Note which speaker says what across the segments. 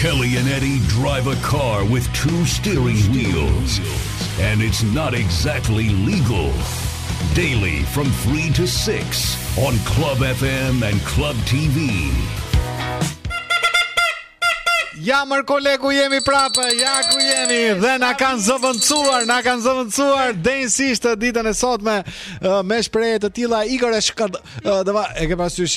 Speaker 1: Kelly and Eddie drive a car with two steering wheels and it's not exactly legal. Daily from 3 to 6 on Club FM and Club TV.
Speaker 2: Ja mër kolegu jemi prapë, ja ku jemi dhe na kanë zëvendësuar, na kanë zëvendësuar denjësisht ditën e sotme me shprehje të tila Igor e shkëtë, dhe e ke parasysh,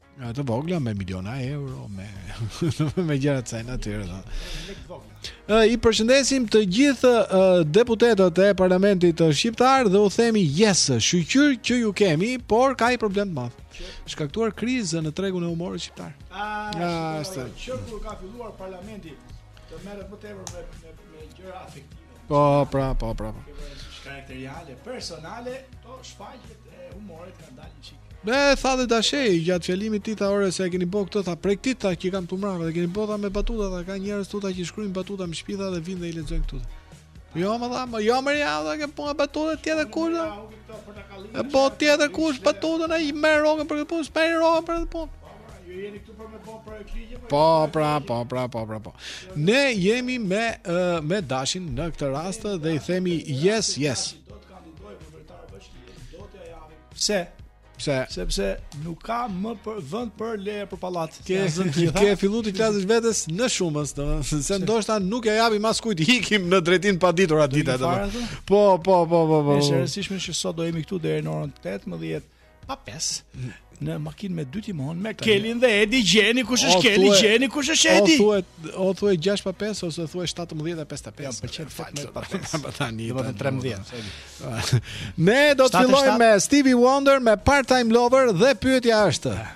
Speaker 2: Në të vogla me miliona euro, me me gjëra të kësaj natyre. Ë i përshëndesim të gjithë deputetët e parlamentit shqiptar dhe u themi yes, shyqyr që ju kemi, por ka një problem të madh. Shkaktuar krizë në tregun e humorit shqiptar.
Speaker 3: Ah,
Speaker 2: ashtu.
Speaker 3: Që kur ka filluar parlamenti të merret më tepër me me, me gjëra afektive.
Speaker 2: Po, pra, po, pra. Po.
Speaker 3: Karakteriale, personale, to shfaqet Humorit ka dalë një çik.
Speaker 2: Me tha dhe Dashi, gjatë fjalimit të tij tha ore se e keni bo këtë, tha prej këtej tha që kam të mrave dhe keni bo tha me batuta, tha ka njerëz tha që shkrujnë batuta në shpi tha dhe vijnë dhe i lexojnë këtu. Jo më tha, më jo më rja, dhe ke
Speaker 3: po nga batuta tjetërkush,
Speaker 2: e bo tjetërkush batuta, na i merr rrogën për këtë punë, s'merr rrogën për këtë punë. Po, pra, po, pra, po, pra, po. Ne jemi me, uh, me Dashin në këtë rast dhe i themi yes, yes.
Speaker 3: Do për kryetar bashkie, do t'ja japim. Pse?
Speaker 2: Pse?
Speaker 3: Sepse nuk ka më për vend për leje për pallat.
Speaker 2: Ke ke filluar të flasësh vetës në shumës, domethënë se ndoshta nuk e japim askujt ikim në drejtim të paditur atë ditë
Speaker 3: atë.
Speaker 2: Po, po, po, po, po.
Speaker 3: Është e rëndësishme që sot do jemi këtu deri në orën 18 pa pesë në makinë me dy timona me Kelin dhe Edin gjeni kush është Keli gjeni kush është Edi o
Speaker 2: thuhet o thuhet 6 pa 5 ose thuhet 17 5 pa 5
Speaker 3: më pëlqen
Speaker 2: fakt
Speaker 3: me pa 5
Speaker 2: pa tani
Speaker 3: do të 13
Speaker 2: ne do të fillojmë me Stevie Wonder me Part Time Lover dhe pyetja është eh.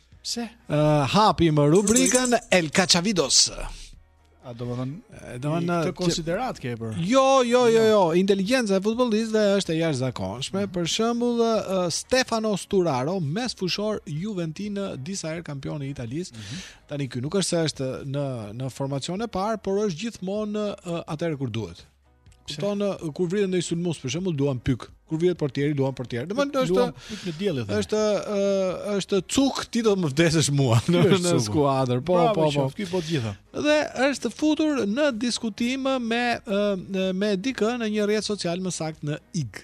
Speaker 3: Pse?
Speaker 2: Uh, hape më rubrikën El Cachavidos.
Speaker 3: A
Speaker 2: domethënë,
Speaker 3: domethënë,
Speaker 2: çfarë
Speaker 3: konsideratë ke për?
Speaker 2: Jo, jo, jo, jo, inteligjenca e futbollistëve është e jashtëzakonshme, mm. për shembull Stefano Sturaro, mesfushor juventin disa herë kampion i Italisë, mm -hmm. tani ky nuk është se është në, në formacionin e parë, por është gjithmonë atëherë kur duhet. Kupton kur vritet ndonjë sulmues për shembull duan pyk. Kur vritet portieri duan portier. Domethënë është
Speaker 3: pyk në diell edhe.
Speaker 2: Është është cuk ti do të më vdesësh mua në, në skuadër. Po
Speaker 3: Bravo,
Speaker 2: po po.
Speaker 3: Ky po të gjitha.
Speaker 2: Dhe është futur në diskutim me me dikë në një rrjet social më saktë në IG.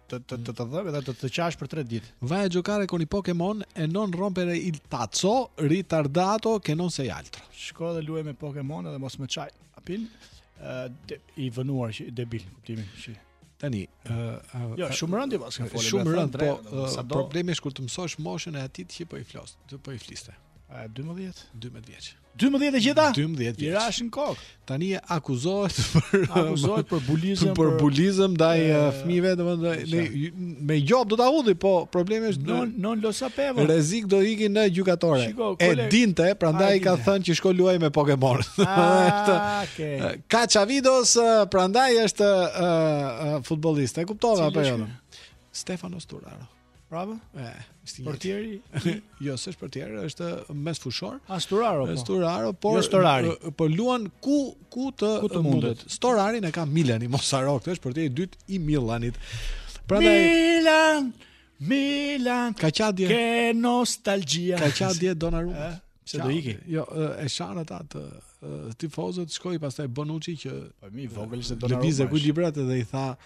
Speaker 2: të të të
Speaker 3: vij dhe të të qash për 3 ditë.
Speaker 2: Vai a giocare con i Pokemon e non rompere il cazzo, ritardato che non sei altro.
Speaker 3: Shko dhe luaj me Pokemon edhe mos më çaj. Ë i vonuar që debil, kuptimin që
Speaker 2: tani ë
Speaker 3: jo shumë rëndë pa s'ka folur
Speaker 2: shumë rëndë po
Speaker 3: sa
Speaker 2: problemi është kur të mësosh moshën e atij që po i flas, të po i fliste.
Speaker 3: 12
Speaker 2: 12 vjeç.
Speaker 3: 12 e gjitha?
Speaker 2: 12 vjeç.
Speaker 3: I
Speaker 2: rashë
Speaker 3: në kokë.
Speaker 2: Tani akuzohet për
Speaker 3: akuzohet për bullizëm
Speaker 2: për, për
Speaker 3: bullizëm
Speaker 2: ndaj fëmijëve, domethënë me gjobë do ta hedhi, po problemi është
Speaker 3: non non lo sapevo.
Speaker 2: Rrezik do iki në gjykatore. E dinte, prandaj
Speaker 3: i
Speaker 2: ka thënë që shko luaj me Pokemon.
Speaker 3: Ah, kaq
Speaker 2: ia vë në dukje, prandaj është futbollist. E kuptova apo jo? Stefano Sturaro.
Speaker 3: Bravo.
Speaker 2: E, është një.
Speaker 3: Portieri?
Speaker 2: jo, s'është portier, është mesfushor. A
Speaker 3: Sturaro? Po.
Speaker 2: Sturaro, por
Speaker 3: jo Storari.
Speaker 2: Po luan ku ku të,
Speaker 3: ku të
Speaker 2: mundet.
Speaker 3: mundet.
Speaker 2: Storarin e ka Milani, mos harro, këtë është portieri i dytë i Milanit. Prandaj
Speaker 3: Milan, Milan.
Speaker 2: Ka qadje.
Speaker 3: Che nostalgia.
Speaker 2: Ka qarë dje
Speaker 3: Donnarumma. Pse do iki?
Speaker 2: Jo, e shanë ata të tifozët, shkoi pastaj Bonucci që
Speaker 3: po
Speaker 2: më i vogël se
Speaker 3: Donnarumma.
Speaker 2: Lëvizë
Speaker 3: ku
Speaker 2: librat dhe
Speaker 4: i tha,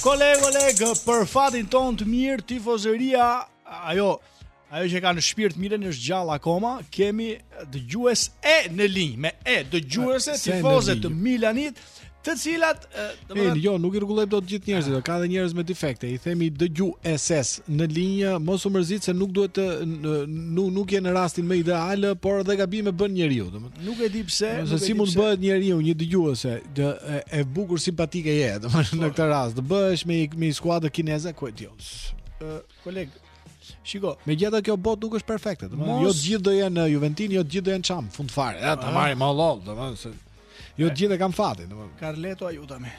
Speaker 3: Koleg, koleg, për fatin tonë të mirë, tifozëria, ajo, ajo që e ka në shpirt Milanin është gjallë akoma, kemi dëgjuese në linjë, me e dëgjuese, tifoze të Milanit, të cilat
Speaker 2: do
Speaker 3: të
Speaker 2: jo nuk i rregullojmë dot gjithë njerëzit ka edhe njerëz me defekte i themi dëgjueses në linjë mos u mërzit se nuk duhet të nuk nuk je në rastin më ideal por edhe gabime bën njeriu domethënë
Speaker 3: nuk e di pse
Speaker 2: se si mund
Speaker 3: të
Speaker 2: bëhet njeriu një dëgjuese e bukur simpatike je domethënë në këtë rast të bëhesh me me skuadër kineze ku e di
Speaker 3: Koleg, shiko,
Speaker 2: e gjitha kjo botë nuk është perfekte, domethënë jo të gjithë do jenë juventinë, jo të gjithë do jenë çamë, fund fare, e, ta marrim, o lol, domethënë, se... Jo të gjithë e kanë fatin, domethënë.
Speaker 3: Carleto,
Speaker 2: aiutami.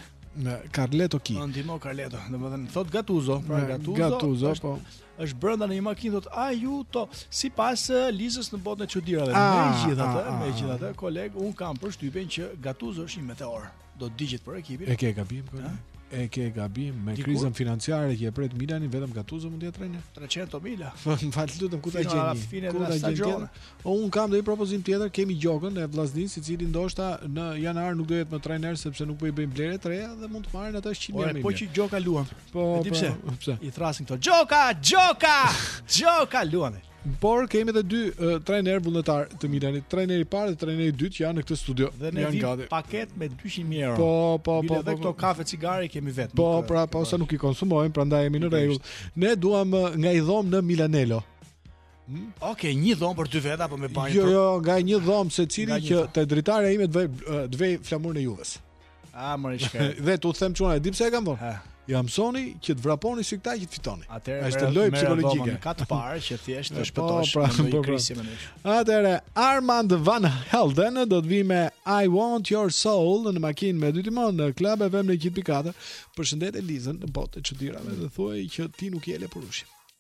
Speaker 2: Carleto chi.
Speaker 3: Më ndihmo Carleto, domethënë thotë Gattuso, pra Gattuso,
Speaker 2: Gattuso
Speaker 3: është,
Speaker 2: po.
Speaker 3: është brenda në një makinë, thotë, aiuto, sipas eh, Lizës në botën e çudirave,
Speaker 2: ah,
Speaker 3: megjithatë,
Speaker 2: ah, me ah,
Speaker 3: gjithatë, koleg, unë kam përshtypjen që Gattuso është një meteor. do të digjet për ekipin.
Speaker 2: E ke gabim koleg. E ke gabim me
Speaker 3: Dikur.
Speaker 2: krizën financiare që e pret Milanin vetëm Gattuso mund të jetë trajner.
Speaker 3: 300
Speaker 2: o Mila. Falë lutem ku ta gjeni. Ku ta gjeni. O unë kam dhe një propozim tjetër, kemi Gjokën e Vllaznisë, i cili ndoshta në janar nuk do jetë më trajner sepse nuk po i bëjnë blerje të reja dhe mund të marrin atë 100 mijë.
Speaker 3: Po që Gjoka luan.
Speaker 2: Po, po
Speaker 3: pse? I thrasin këto. Gjoka, Gjoka! Gjoka luan.
Speaker 2: Por kemi edhe dy uh, trajnerë vullnetar të Milanit, trajneri i parë dhe trajneri i dytë që janë në këtë studio.
Speaker 3: Dhe ne
Speaker 2: janë gati.
Speaker 3: Pagë me 200 mijë euro.
Speaker 2: Po, po, po.
Speaker 3: Dhe
Speaker 2: po,
Speaker 3: këto
Speaker 2: po.
Speaker 3: kafe cigare kemi vetë.
Speaker 2: Po,
Speaker 3: nuk,
Speaker 2: pra, po sa nuk i konsumojmë, prandaj jemi në rregull. Ne duam nga një dhomë në Milanelo.
Speaker 3: Hmm? Ok, një dhomë për dy veta apo me banjë.
Speaker 2: Jo, jo, nga një dhomë secili që te dritarja ime të vë të vë flamurin e Juves.
Speaker 3: Ah, mori çka.
Speaker 2: Dhe t'ju them çuna, e di pse e kam thonë. Ju mësoni që të vraponi si këta që të fitoni.
Speaker 3: Atëherë
Speaker 2: është lojë psikologjike.
Speaker 3: Ka të bëjë që thjesht të
Speaker 2: po,
Speaker 3: shpëtosh
Speaker 2: pra,
Speaker 3: në një krizë më shumë.
Speaker 2: Atëherë Armand Van Helden do të vijë me I Want Your Soul në makinë me dy timona në Club FM në gjithë pikata. Përshëndete Lizën në botën e çudirave dhe thuaj që ti nuk je
Speaker 4: lepurushi.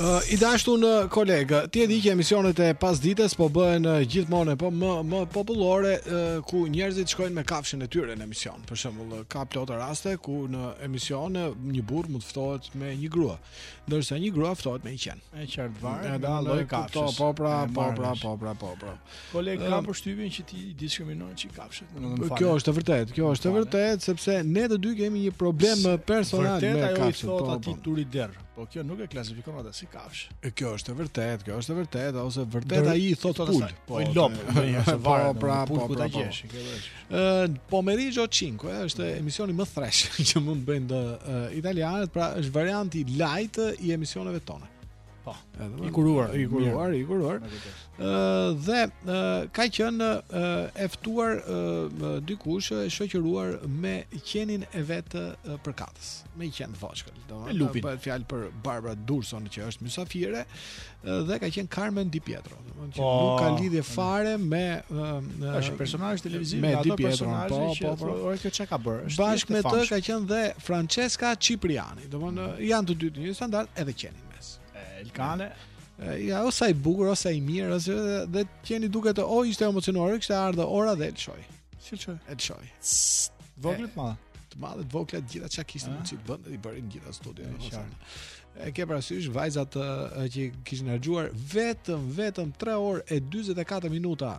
Speaker 5: Uh, I dashtun koleg, ti e di që emisionet e pasdites po bëhen uh, gjithmonë e më popullore uh, ku njerëzit shkojnë me kafshën e tyre në emision. Për shembull, uh, ka plot raste ku në emision uh, një burrë mund të ftohet me një grua, ndërsa një grua ftohet me një qen.
Speaker 3: E qartë varet. Edhe
Speaker 5: lloj
Speaker 3: kafshë.
Speaker 5: Po pra, po pra, po pra, po pra.
Speaker 3: Koleg kam përshtypjen që ti diskriminon çik kafshët. Po
Speaker 5: kjo është e vërtetë, kjo është e vërtetë sepse ne të dy kemi një problem personal me kafshët.
Speaker 3: Vërtet ajo i thotë
Speaker 5: po,
Speaker 3: aty
Speaker 5: po.
Speaker 3: turi derr. Po kjo nuk e klasifikon ata si kafshë.
Speaker 5: E kjo është e vërtetë, kjo është e vërtetë ose vërtet ai i thotë
Speaker 3: pulë. Po i lopë,
Speaker 5: po
Speaker 3: i
Speaker 5: thotë
Speaker 3: varet.
Speaker 5: Po pra, po
Speaker 3: pra.
Speaker 5: Ë, Pomeriggio 5, ë, është emisioni më trash që mund të bëjnë italianët, pra është varianti light i emisioneve tona.
Speaker 3: Po, i kuruar,
Speaker 5: i kuruar, i kuruar. Ë dhe ë ka qenë e ftuar dikush e shoqëruar me qenin e vet përkatës, me qen të
Speaker 3: vockël, domethënë
Speaker 5: bëhet fjalë për Barbara D'Urson që është mysafire dhe ka qenë Carmen Di Pietro, domethënë që
Speaker 3: po,
Speaker 5: nuk ka lidhje po. fare me
Speaker 3: është një personazh televiziv
Speaker 5: me
Speaker 3: ato personazhe
Speaker 5: po,
Speaker 3: që
Speaker 5: po, po,
Speaker 3: po, që ka bërë.
Speaker 5: Bashkë me të ka qenë dhe Francesca Cipriani, domethënë janë të dy të një standard edhe qeni. Mes.
Speaker 3: Elkane.
Speaker 5: Ja, o sa i bukur, o sa i mirë, dhe qeni duket o ishte emocionuar, kishte ardhur ora dhe e lëshoi.
Speaker 3: Si
Speaker 5: e lëshoi?
Speaker 3: E lëshoi.
Speaker 5: Voglën ma. Të madhen, të voglën, gjitha që kishte
Speaker 3: ah.
Speaker 5: mund që të bënte, dhe i bëri të gjitha në studio.
Speaker 3: E, sharë.
Speaker 5: E ke parasysh, vajzat që kishin harxhuar vetëm, vetëm 3 orë e 24 minuta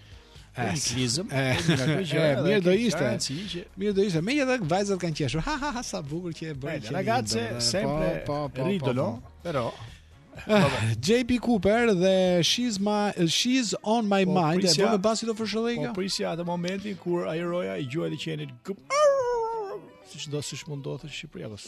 Speaker 3: Eklizëm.
Speaker 5: Mirë do ishte. Mirë do ishte. Megjithëse vajzat kanë qeshur. Ha ha ha sa bukur që e bëri. Hey,
Speaker 3: ragazze,
Speaker 5: po,
Speaker 3: sembra
Speaker 5: po, po, po,
Speaker 3: ridicolo,
Speaker 5: po, po.
Speaker 3: però
Speaker 5: ah, JP Cooper dhe She's My She's on my
Speaker 3: po,
Speaker 5: mind.
Speaker 3: Prisja,
Speaker 5: e bëmë pasi do
Speaker 3: fshëlloj
Speaker 5: kjo.
Speaker 3: Po prisja atë momentin kur ai roja i gjuajti qenit. Siç do siç mund
Speaker 5: të ndodhë në Shqipëri pas.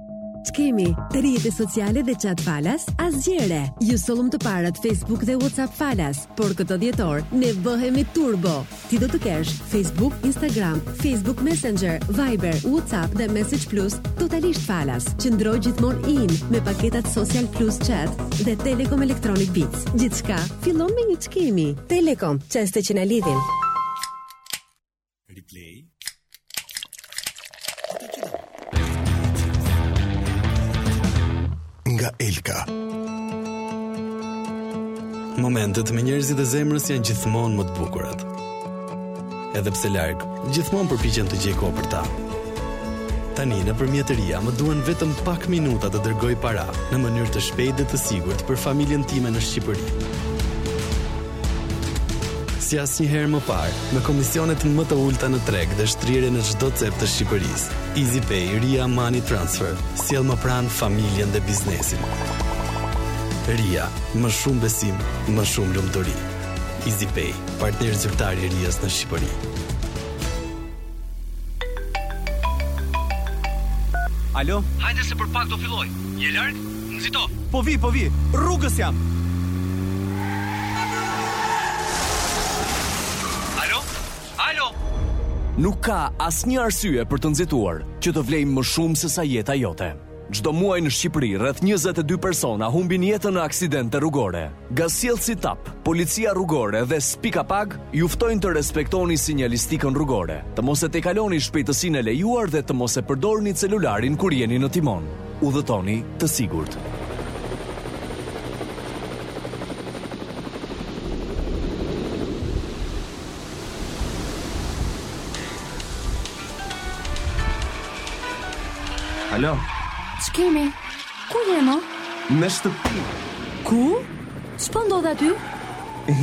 Speaker 6: Ç'kemi rrjete sociale dhe chat falas, asgjë e re. Ju sollëm të parët Facebook dhe WhatsApp falas, por këtë dhjetor ne bëhemi turbo. Ti do të kesh Facebook, Instagram, Facebook Messenger, Viber, WhatsApp dhe Message Plus totalisht falas. Qëndro gjithmonë in me paketat Social Plus Chat dhe Telekom Electronic Beats. Gjithçka fillon me një ç'kemi. Telekom, çaste që na lidhin.
Speaker 7: Replay.
Speaker 8: Nga Elka.
Speaker 7: Momentet me njerëzit e zemrës janë gjithmonë më të bukurat. Edhe pse larg, gjithmonë përpiqem të gjej kohë për ta. Tani nëpërmjet Ria më duhen vetëm pak minuta të dërgoj para në mënyrë të shpejtë dhe të sigurt për familjen time në Shqipëri. Si asnjëherë më parë, me komisionet më të ulëta në treg dhe shtrirje në çdo cep të Shqipërisë, EasyPay Ria Money Transfer sjell më pranë familjen dhe biznesin. Ria, më shumë besim, më shumë lumturi. EasyPay, partner zyrtar i Rias në Shqipëri.
Speaker 9: Alo?
Speaker 10: Hajde se për pak do fillojë. Je larg? Nxito.
Speaker 9: Po vij, po vij. Rrugës jam.
Speaker 10: Alo? Alo?
Speaker 11: Nuk ka asnjë arsye për të nxituar që të vlejë më shumë sesa jeta jote. Çdo muaj në Shqipëri rreth 22 persona humbin jetën në aksidente rrugore. Gazsjellësi TAP, Policia Rrugore dhe Spiecapag ju ftojnë të respektoni sinjalistikën rrugore, të mos e tejkaloni shpejtësinë e lejuar dhe të mos e përdorni celularin kur jeni në timon. Udhëtoni të sigurt.
Speaker 9: Alo.
Speaker 12: Ç'kemi? Ku je mo?
Speaker 9: Në shtëpi.
Speaker 12: Ku? Ç'po ndodh aty?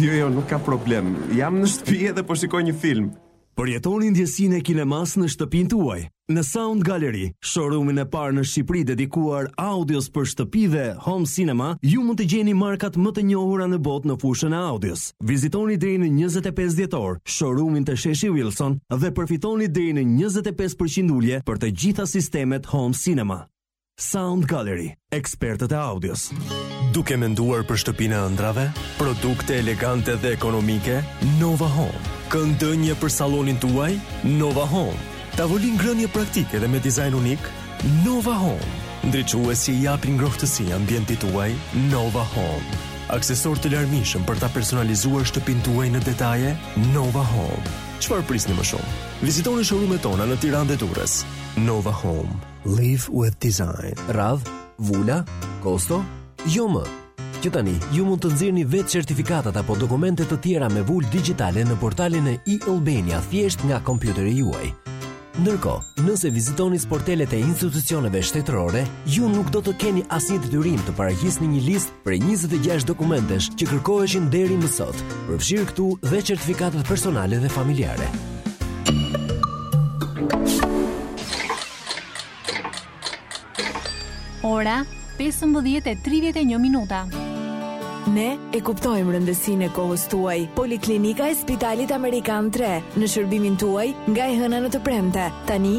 Speaker 9: Jo, jo, nuk ka problem. Jam në shtëpi edhe po shikoj një film.
Speaker 13: Përjetoni ndjesinë e kinemasë në shtëpinë tuaj. Në Sound Gallery, showroom-in e parë në Shqipëri dedikuar audios për shtëpi dhe home cinema, ju mund të gjeni markat më të njohura në botë në fushën e audios. Vizitoni deri në 25 dhjetor showroom-in te Sheshi Wilson dhe përfitoni deri në 25% ulje për të gjitha sistemet home cinema. Sound Gallery, ekspertët e audios.
Speaker 8: Duke menduar për shtëpinë e ëndrrave, produkte elegante dhe ekonomike, Nova Home. Kënd ndenjeje për sallonin tuaj, Nova Home. Tavolinë ngrënie praktike dhe me dizajn unik, Nova Home. Ndriçues që i japin ngrohtësi ambientit tuaj, Nova Home. Aksesorë të larmishëm për ta personalizuar shtëpinë tuaj në detaje, Nova Home. Çfarë prisni më shumë? Vizitoni showroom-et tona në Tiranë dhe Durrës. Nova Home. Live with Design.
Speaker 14: Radhë, vula, kosto, jo më. Që tani, ju mund të nxirrni vetë certifikatat apo dokumente të tjera me vulë digjitale në portalin e e-Albania thjesht nga kompjuteri juaj. Ndërkohë, nëse vizitoni sportelet e institucioneve shtetërore, ju nuk do të keni asnjë detyrim të paraqisni një listë Prej 26 dokumentesh që kërkoheshin deri më sot, përfshirë këtu dhe certifikatat personale dhe familjare.
Speaker 15: Ora 15:31 minuta.
Speaker 12: Ne e kuptojmë rëndësinë e kohës tuaj. Poliklinika e Spitalit Amerikan 3 në shërbimin tuaj nga e hëna në të premte. Tani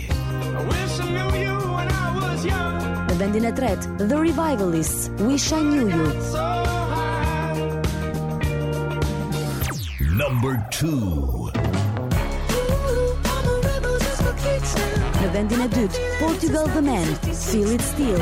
Speaker 12: Në
Speaker 16: vendin e tretë, The Revivalists, Wish I Knew You.
Speaker 4: Number 2
Speaker 16: Në vendin e dytë, Portugal The Man, Feel It Still.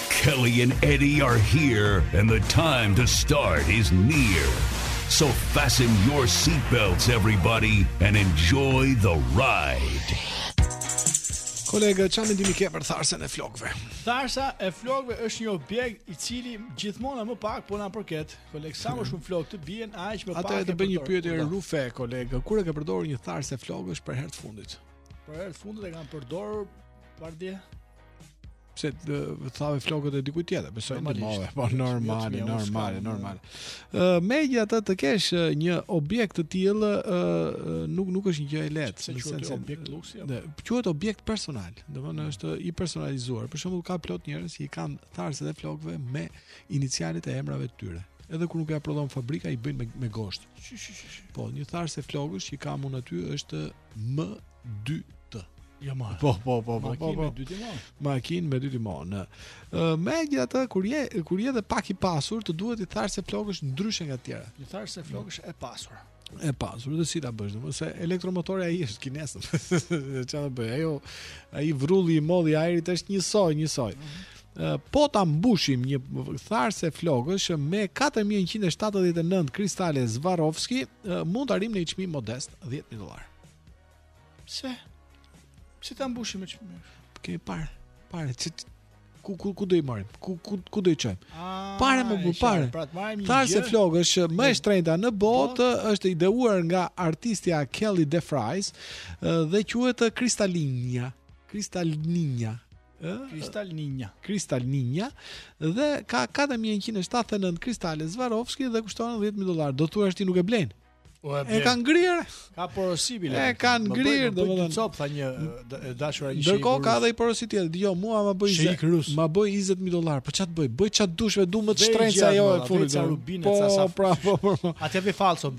Speaker 1: Kelly and Eddie are here and the time to start is near. So fasten your seat belts everybody and enjoy the ride.
Speaker 2: Kolega, çfarë mendimi ke për tharësen e flokëve?
Speaker 3: Tharësja e flokëve është një objekt i cili gjithmonë më pak po na përket. Koleg, sa më shumë flokë të bien, aq më pak.
Speaker 2: A
Speaker 3: të
Speaker 2: të bëj një pyetje rufe, koleg. Kur e ke përdorur një tharëse flokësh për herë të fundit?
Speaker 3: Për herë të fundit e kam përdorur, pardje,
Speaker 2: Pse, thave flokët e dikujt tjetër, besoj
Speaker 3: në
Speaker 2: mall, po normale, normale, normale. Ë megjithatë të kesh një objekt të tillë ë nuk nuk është një gjë e lehtë, në sensin se
Speaker 3: objekt luksi.
Speaker 2: Ne quhet objekt personal, domethënë mm. është i personalizuar. Për shembull ka plot njerëz që i kanë tharëset e flokëve me inicialet e emrave të tyre edhe kur nuk ia prodhon fabrika i bëjnë me, me
Speaker 3: gozhdë.
Speaker 2: Po, një tharëse flokësh që kam unë aty është me dy të.
Speaker 3: Ja ma.
Speaker 2: Po, po, po, po, po.
Speaker 3: Me dy timon.
Speaker 2: Makinë me dy timon. Ë, megjithatë kur je kur je dhe pak i pasur, të duhet një tharëse flokësh ndryshe nga të tjerat.
Speaker 3: Një tharëse flokësh e pasur.
Speaker 2: E pasur, dhe si ta bësh, domethënë se elektromotori ai është kinez. Çfarë bëj? Ajo ai vrulli i madh i ajrit është njësoj, njësoj. Mm -hmm. po ta mbushim një tharëse flokësh me 4179 kristale Swarovski, mund të arrijmë në një çmim modest 10000 dollar.
Speaker 3: Pse? Pse ta mbushim me çmim?
Speaker 2: Kemi pare, pare që ku ku ku do i marrim? Ku ku ku do i çojmë?
Speaker 3: Ah,
Speaker 2: pare më bu pare.
Speaker 3: Pra
Speaker 2: tharësja
Speaker 3: e
Speaker 2: flokëve më e shtrenjta në botë është ideuar nga artistja Kelly DeFries dhe quhet Kristalinia. Kristalinia.
Speaker 3: Kristal Ninja.
Speaker 2: Kristal Ninja dhe ka 4179 kristale Swarovski dhe kushton 10000 dollarë. Do thua ti nuk e blen.
Speaker 3: O
Speaker 2: e, e kanë ngrirë.
Speaker 3: Ka porosi bile.
Speaker 2: E kanë ngrirë,
Speaker 3: domethënë. Çop tha një e dashura një sheik.
Speaker 2: Ndërkohë
Speaker 3: ka
Speaker 2: edhe një porosi tjetër. Dgjoj, mua ma bëj shej
Speaker 3: rus.
Speaker 2: Ma bëj 20000 dollarë. Po ça t'bëj? Bëj ça t'dush, dua më të shtrenjtë se ajo e fundit. Po, pra, po, po, po.
Speaker 3: Ato vijnë fallso.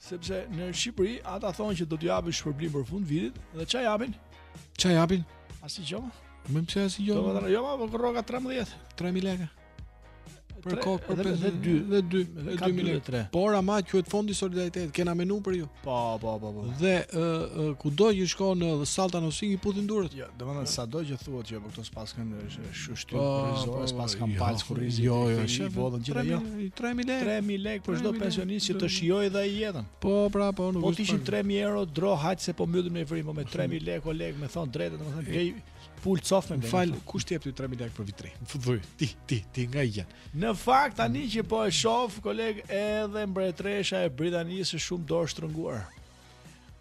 Speaker 3: Sepse në Shqipëri ata thonë që do të japin shpërblim për fund vitit dhe ç'a japin?
Speaker 2: Ç'a japin?
Speaker 3: Asgjë.
Speaker 2: Po pse asgjë?
Speaker 3: Do të jo, po rroga 13,
Speaker 2: 3000 lekë. Për kokë për
Speaker 3: 52
Speaker 2: dhe 2 dhe 2000 lekë. Por ama quhet fondi i solidaritetit, kena menu për ju.
Speaker 3: Po, po, po, po.
Speaker 2: Dhe kudo që shkon në Sallta në çingi i puthin durët.
Speaker 3: Jo, domethënë sado që thuhet që Këto s'paskan shu shty
Speaker 2: po,
Speaker 3: kurrizore,
Speaker 2: po,
Speaker 3: po, s'paskan
Speaker 2: jo,
Speaker 3: palcë kurrizi.
Speaker 2: Jo, jo, jo,
Speaker 3: votën gjithë ajo.
Speaker 2: 3000 lekë.
Speaker 3: 3000 lekë për çdo pensionist që të shijojë dhe jetën.
Speaker 2: Po, pra, po, nuk është.
Speaker 3: Po
Speaker 2: t'ishin
Speaker 3: 3000 euro dro haq se po mbyllim në frymë po me 3000 lekë o lekë, me thon t'drejtën, domethënë rri pulë cof me bën.
Speaker 2: Fal, kush t'i jep ti 3000 lekë për Vit t'Ri? Futboj, ti, ti, ti nga i janë.
Speaker 3: Në fakt tani që po e shoh koleg edhe mbretresha e Britanisë shumë dorë shtrënguar.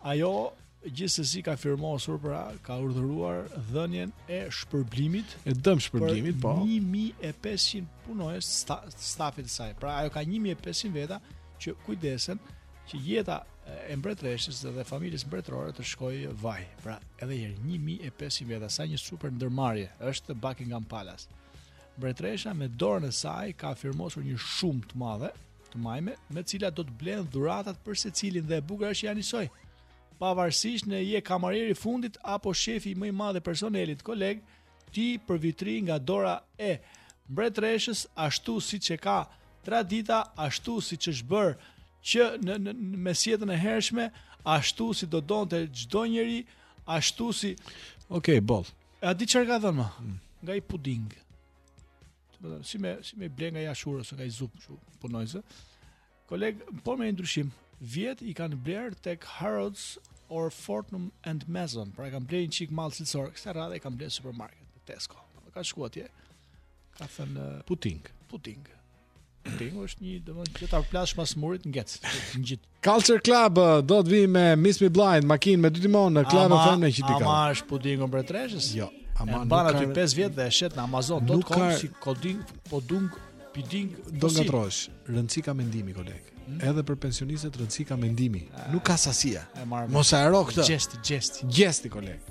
Speaker 3: Ajo gjithsesi ka firmosur pra ka urdhëruar dhënien e shpërblimit
Speaker 2: e dëmshpërblimit
Speaker 3: për 1500 punonjës sta, stafit të saj pra ajo ka 1500 veta që kujdesen që jeta e mbretëreshës dhe familjes mbretërore të shkojë vaj. Pra, edhe një herë 1500 veta sa një super ndërmarrje është Buckingham Palace. Mbretëresha me dorën e saj ka firmosur një shumë të madhe të majme, me të cilat do të blenë dhuratat për secilin dhe e bukura është që janë njësoj. Pavarësisht në je kamarieri i fundit apo shefi më i madh i personelit, koleg, ti për Vit t'Ri nga dora e mbretreshës ashtu siç e ka tradita, ashtu siç është bërë që në, në, në mesjetën e hershme, ashtu si do donte çdo njeri, ashtu si...
Speaker 17: Okej, okej, boll.
Speaker 3: A di çfarë ka dhënë ma? Mm. Nga një puding. domethënë si me si me ble nga një ashure ose nga një zupë kështu punonjësve. Koleg, po me ndryshim, vjet i kanë blerë tek Harrods or Fortnum and Mason, pra i kanë blerë një çikë mall cilësor, kësaj radhe i kanë blerë supermarket, Tesco. Ka shkuar atje. Ka thënë
Speaker 17: puding.
Speaker 3: Puding. Pudingu është një domethënë që ta plasësh pas murit ngec, ngjit.
Speaker 17: Culture Club uh, do të vijë me Miss Me Blind, makinë me dy timonë në Club FM në Qipika.
Speaker 3: Ama është pudingu i mbretreshës?
Speaker 17: Jo.
Speaker 3: Ama e
Speaker 17: mban
Speaker 3: aty 5 vjet dhe e shet në amazon.com... si koding, podung, piding,
Speaker 17: do ngatërrohesh. Rëndësi ka mendimi koleg. Hmm? Edhe për pensionistët rëndësi ka mendimi. A... Ah. Nuk ka sasia. Mos e harro këtë.
Speaker 3: Xhesti, xhesti.
Speaker 17: Xhesti koleg.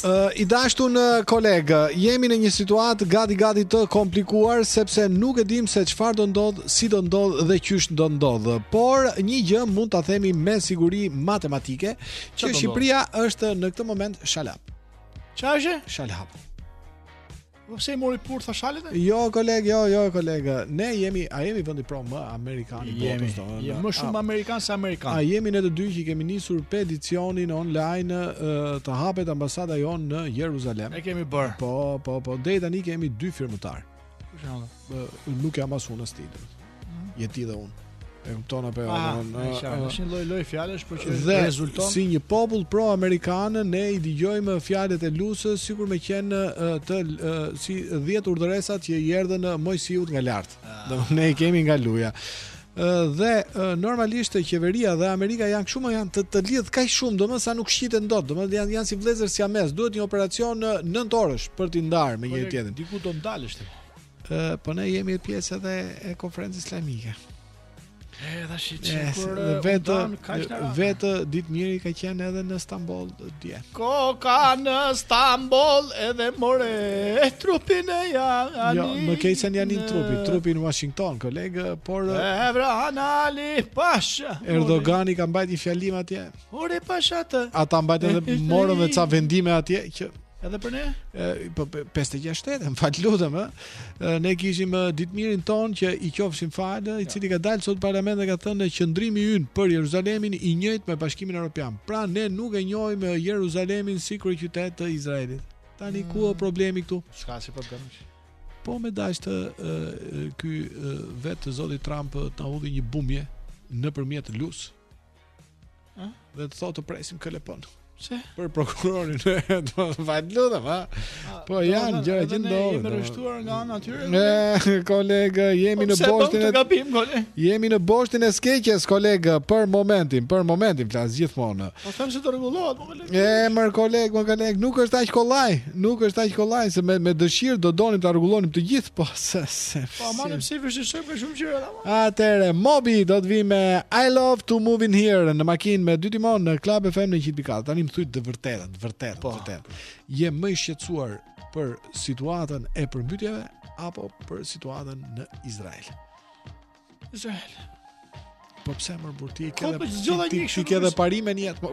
Speaker 2: Uh, I dashtun koleg, jemi në një situatë gati gati të komplikuar sepse nuk e dimë se çfarë do ndodh, si do ndodh dhe qysh do ndodh. Por një gjë mund ta themi me siguri matematike, që Shqipëria është në këtë moment shalap.
Speaker 3: Çfarë është?
Speaker 2: Shalap.
Speaker 3: Po pse i mori përfsh shalët?
Speaker 2: Jo koleg, jo, jo koleg. Ne jemi, a jemi vendi pro më amerikan i botës tonë.
Speaker 3: Jemi më shumë
Speaker 2: a,
Speaker 3: amerikan se amerikan.
Speaker 2: A jemi ne të dy që kemi nisur peticionin online të hapet ambasada jonë në Jeruzalem.
Speaker 3: E kemi bërë.
Speaker 2: Po, po, po, deri tani kemi dy
Speaker 3: firmëtarë. Kush
Speaker 2: janë? nuk jam as unë as ti. Mhm. Je ti dhe unë. E kupton apo jo?
Speaker 3: Ah, është një lloj loje fjalësh por që rezulton.
Speaker 2: Si një popull pro amerikan ne i dëgjojmë fjalët e Lusë sikur me qenë si 10 urdhëresat që i erdhën Mojsiut nga lart.
Speaker 3: Ah.
Speaker 2: Po ne i kemi nga Luja. Dhe normalisht qeveria dhe Amerika janë kështu, janë të, të lidhur kaq shumë, domethënë sa nuk shqiten dot, domethënë janë janë si vëllezër siamezë, duhet një operacion 9 orësh për t'i ndarë
Speaker 3: nga
Speaker 2: njëri tjetri.
Speaker 3: Diku do dalësh ti.
Speaker 2: po ne jemi pjesë edhe e konferencës islamike.
Speaker 3: E, dhe
Speaker 2: shi
Speaker 3: që yes, kur
Speaker 2: dhe vetë, vetë Ditmiri ka qenë edhe në Stamboll dje.
Speaker 3: Koka në Stamboll dhe mbretërinë Janinë.
Speaker 2: Jo, më qesen në Janinë, trupin, trupin në Washington, koleg, por...
Speaker 3: E vranë Ali Pashën.
Speaker 2: Erdogani ka mbajt një fjalim atje.
Speaker 3: Ore pasha atë.
Speaker 2: Ata mbajtën dhe morën dhe ca vendime atje që...
Speaker 3: Edhe për ne.
Speaker 2: Po 56 shtete, më fal lutem, ë. Ne kishim Ditmirin tonë që i qofshim falë, i cili ka dalë sot në parlament dhe ka thënë qëndrimi ynë për Jeruzalemin i njëjtë me Bashkimin Evropian. Pra ne nuk e njohim Jeruzalemin si kryeqytet të Izraelit. Tani ku është mm. problemi këtu?
Speaker 3: S'ka asnjë problem?
Speaker 2: Po me dashtë, ky vetë zoti Trump ta hudhi një bombë nëpërmjet Lusë
Speaker 3: Ëh?
Speaker 2: Dhe të thotë të presim kllapën.
Speaker 3: Pse?
Speaker 2: Për prokurorin e Dodë, të lutem, ha. Po janë gjëra që ndodhin.
Speaker 3: Jemi rreshtuar nga ana tyre.
Speaker 2: Ne koleg jemi
Speaker 3: po në
Speaker 2: boshtin e
Speaker 3: gabim, koleg.
Speaker 2: Jemi në boshtin e së keqes koleg për momentin, për momentin flas gjithmonë.
Speaker 3: Po them se do rregullohet po koleg.
Speaker 2: E mor koleg, po koleg, nuk është aq kollaj, nuk është aq kollaj se me me dëshirë do donim ta rregullonim të gjithë, po se se.
Speaker 3: Po marrim si vesh shumë gjëra.
Speaker 2: Atëherë Moby do të vijë me I love to move in here në makinë me dy timonë në Club FM në 104. Tani më thuaj të vërtetën, të vërtetën, po. të vërtetën. Je më i shqetësuar për situatën e përmbytjeve apo për situatën në Izrael?
Speaker 3: Izrael.
Speaker 2: Po pse mor burrë ti
Speaker 3: e ke? Po, po,
Speaker 2: ti ke edhe parime në jetë. Po.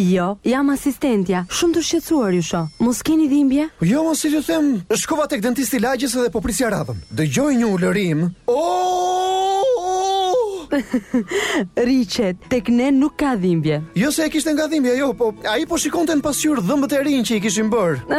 Speaker 18: Jo, jam asistentja. Shumë të shqetësuar ju shoh. Mos keni dhimbje?
Speaker 19: Jo, mos si t'ju them, shkova tek dentisti i lagjes dhe po prisja radhën. Dëgjoj një ulërim.
Speaker 18: Ooh! Rri qetë, tek ne nuk ka dhimbje.
Speaker 19: Jo se e kishte nga dhimbja, jo, po ai po shikonte në pasqyrë dhëmbët e rinj që i kishin bërë.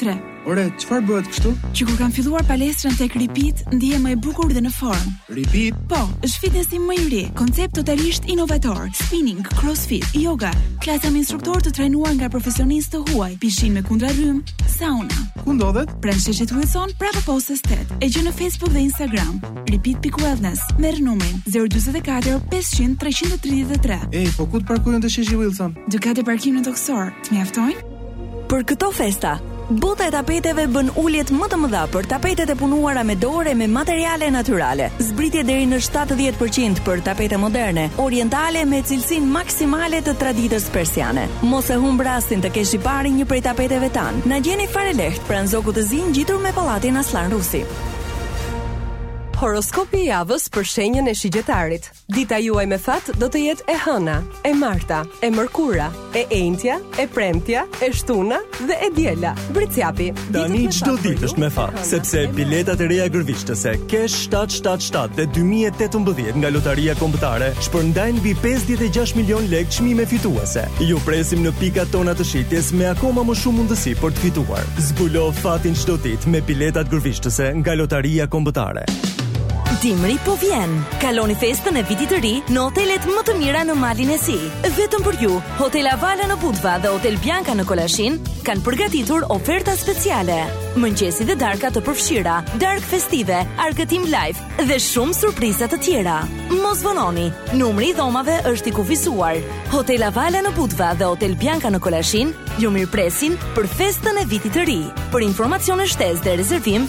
Speaker 20: 3.
Speaker 19: Ore, çfarë bëhet kështu?
Speaker 20: Që kur kam filluar palestrën tek Repeat, ndihem më e bukur dhe në formë.
Speaker 19: Repeat?
Speaker 20: Po, është fitnesi më i ri, koncept totalisht inovator, spinning, crossfit, yoga, klasa me instruktor të trajnuar nga profesionistë të huaj, pishinë me kundërrrymë, sauna.
Speaker 19: Ku ndodhet?
Speaker 20: Pranë sheshit Wilson, prapa Postës 8. E gjen në Facebook dhe Instagram. Repeat.wellness. Merr numrin 044 500 333.
Speaker 19: Ej, po ku të parkojmë te sheshi Wilson?
Speaker 20: Dy kate parkim nëntokësor. Të mjaftojnë?
Speaker 16: Për këto festa, bota e tapeteve bën uljet më të mëdha për tapetet e punuara me dorë e me materiale natyrale. Zbritje deri në 70 për qind për tapete moderne, orientale me cilësinë maksimale të traditës persiane. Mos e humb rastin të kesh i pari një prej tapeteve tanë. Na gjeni fare lehtë pranë Zogut të Zi ngjitur me pallatin Asllan Rusi.
Speaker 15: Horoskopi i javës për shenjën e Shigjetarit. Dita juaj me fat do të jetë e hëna, e marta, e mërkura, e enjtja, e premtja, e shtuna dhe e diela. Bricjapi.
Speaker 11: Tani çdo ditë është me fat, sepse biletat e reja gërvishtëse Cash 777 dhe 2018 nga Lotaria Kombëtare shpërndajnë mbi 56 milion lekë çmime fituese. Ju presim në pikat tona të shitjes me akoma më shumë mundësi për të fituar. Zbulo fatin çdo ditë me biletat gërvishtëse nga Lotaria Kombëtare.
Speaker 16: Dimri po vjen. Kaloni festën e vitit të ri në hotelet më të mira në Malin e Zi. Vetëm për ju, Hotel Avala në Budva dhe Hotel Bianca në Kolashin kanë përgatitur oferta speciale. Mëngjesi dhe darka të përfshira, darkë festive, argëtim live dhe shumë surpriza të tjera. Mos vononi, numri i dhomave është i kufizuar. Hotel Avala në Budva dhe Hotel Bianca në Kolashin ju mirëpresin për festën e vitit të ri. Për informacione shtesë dhe rezervim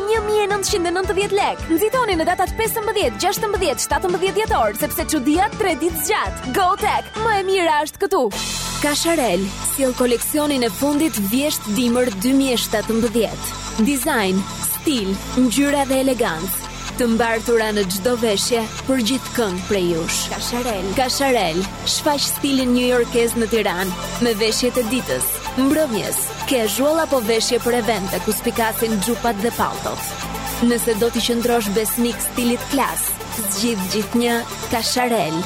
Speaker 12: 1990 lek. Nxitoni në datat 15, 16, 17 dhjetor, sepse çudia 3 ditë zgjat. Go Tech, më e mira është këtu. Cacharel, sjell koleksionin e fundit vjeshtë dimër 2017. Dizajn, stil, ngjyra dhe elegancë. Të mbartura në çdo veshje për gjithkënd prej jush. Cacharel, Cacharel, shfaq stilin njujorkez në Tiranë me veshjet e ditës. Mbrëmjes, casual apo veshje për evente ku spikasin xhupat dhe palltot. Nëse do t'i qëndrosh besnik stilit klas, zgjidh gjithnjë Cacharel.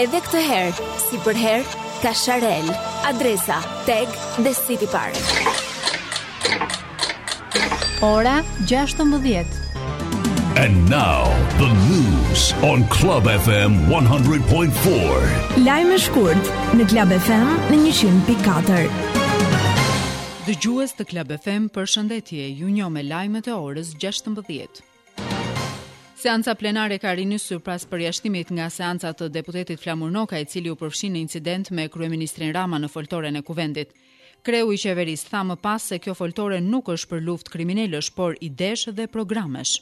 Speaker 12: Edhe këtë herë, si përherë, Cacharel. Adresa, TEG dhe City Park.
Speaker 21: Ora 16.
Speaker 1: And now the news on Club FM 100.4.
Speaker 12: Lajme shkurt në Club FM në 100.4.
Speaker 22: Dëgjues të Club FM, përshëndetje. Ju njoh me lajmet e orës 16. Seanca plenare ka rinisur pas përjashtimit nga seanca të deputetit Flamur Noka, i cili u përfshi në incident me kryeministrin Rama në foltoren e Kuvendit. Kreu i qeverisë tha më pas se kjo foltore nuk është për luftë kriminelësh, por idesh dhe programesh.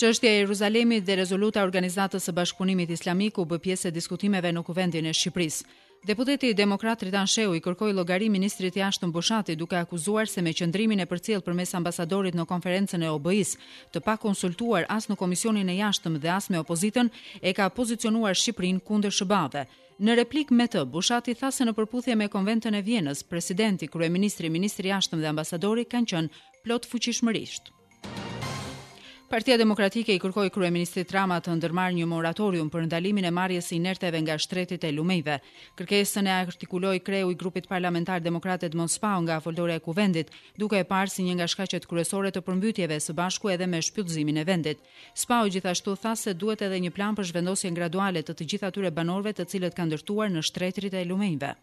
Speaker 22: Çështja e Jeruzalemit dhe rezoluta e Organizatës së Bashkëpunimit Islamik u bë pjesë e diskutimeve në Kuvendin e Shqipërisë. Deputeti demokrat Tritan Shehu i kërkoi llogari ministrit të Jashtëm Bushati duke akuzuar se me qëndrimin e përcjellë përmes ambasadorit në konferencën e OBI-së, të pakonsultuar as në Komisionin e Jashtëm dhe as me opozitën, e ka pozicionuar Shqipërinë kundër SHBA-ve. Në replikë me të, Bushati tha se në përputhje me Konventën e Vjenës, presidenti, kryeministri, ministri i Jashtëm dhe ambasadori kanë qenë plotfuqishmërisht. Partia Demokratike i kërkoi kryeministrit Rama të ndërmarrë një moratorium për ndalimin e marrjes së inerteve nga shtretërit e lumenjve. Kërkesën e artikuloi kreu i grupit parlamentar demokrat Edmond Spaho nga foltorja e Kuvendit, duke e parë si një nga shkaqet kryesore të përmbytjeve, së bashku edhe me shpyllëzimin e vendit. Spaho gjithashtu tha se duhet edhe një plan për zhvendosjen graduale të të gjithë atyre banorëve të cilët kanë ndërtuar në shtretërit e lumenjve.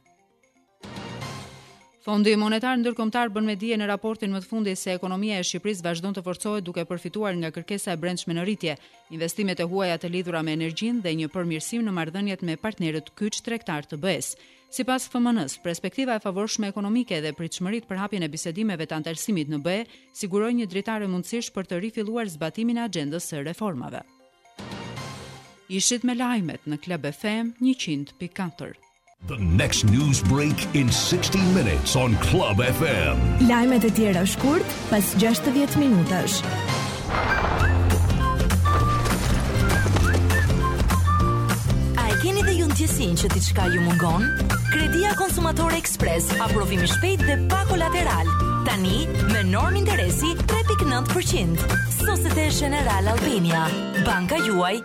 Speaker 22: Fondi Monetar Ndërkombëtar bën me dije në raportin më të fundit se ekonomia e Shqipërisë vazhdon të forcohet duke përfituar nga kërkesa e brendshme në rritje, investimet e huaja të lidhura me energjinë dhe një përmirësim në marrëdhëniet me partnerët kyç tregtarë të BE-së. Sipas FMN-së, perspektiva e favorshme ekonomike dhe pritshmëritë për hapjen e bisedimeve të anëtarësimit në BE, sigurojnë një dritare mundësish për të rifilluar zbatimin e axhendës së reformave. Ishit me lajmet në Club FM 100.4.
Speaker 1: The next news break in 60 minutes on Club FM.
Speaker 12: Lajmet e tjera shkurt pas 60 minutash.
Speaker 16: A e keni dhe ju ndjesinë që diçka ju mungon? Kredia Konsumatore Express, aprovim i shpejtë dhe pa kolateral. Tani, me normë interesi 3.9%. Societe Generale Albania, banka juaj,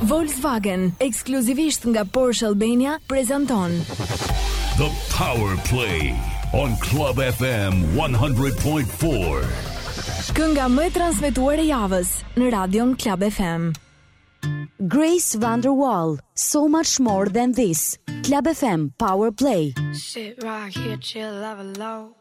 Speaker 12: Volkswagen, ekskluzivisht nga Porsche Albania, prezanton.
Speaker 1: The Power Play on Club FM 100.4.
Speaker 12: Kënga më e transmetuar e javës në Radion Club FM.
Speaker 23: Grace Van Der Wall, So Much More Than This. Club FM, Power Play.
Speaker 24: Sit right here, chill, love
Speaker 23: alone.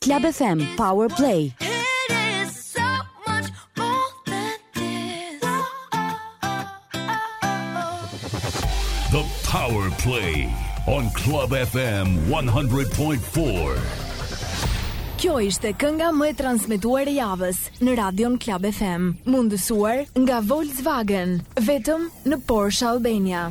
Speaker 23: Club FM Power Play
Speaker 1: The Power Play on Club FM 100.4.
Speaker 12: Kjo ishte kënga më e transmetuar e javës në Radion Club FM, mundësuar nga Volkswagen,
Speaker 19: vetëm
Speaker 12: në Porsche Albania.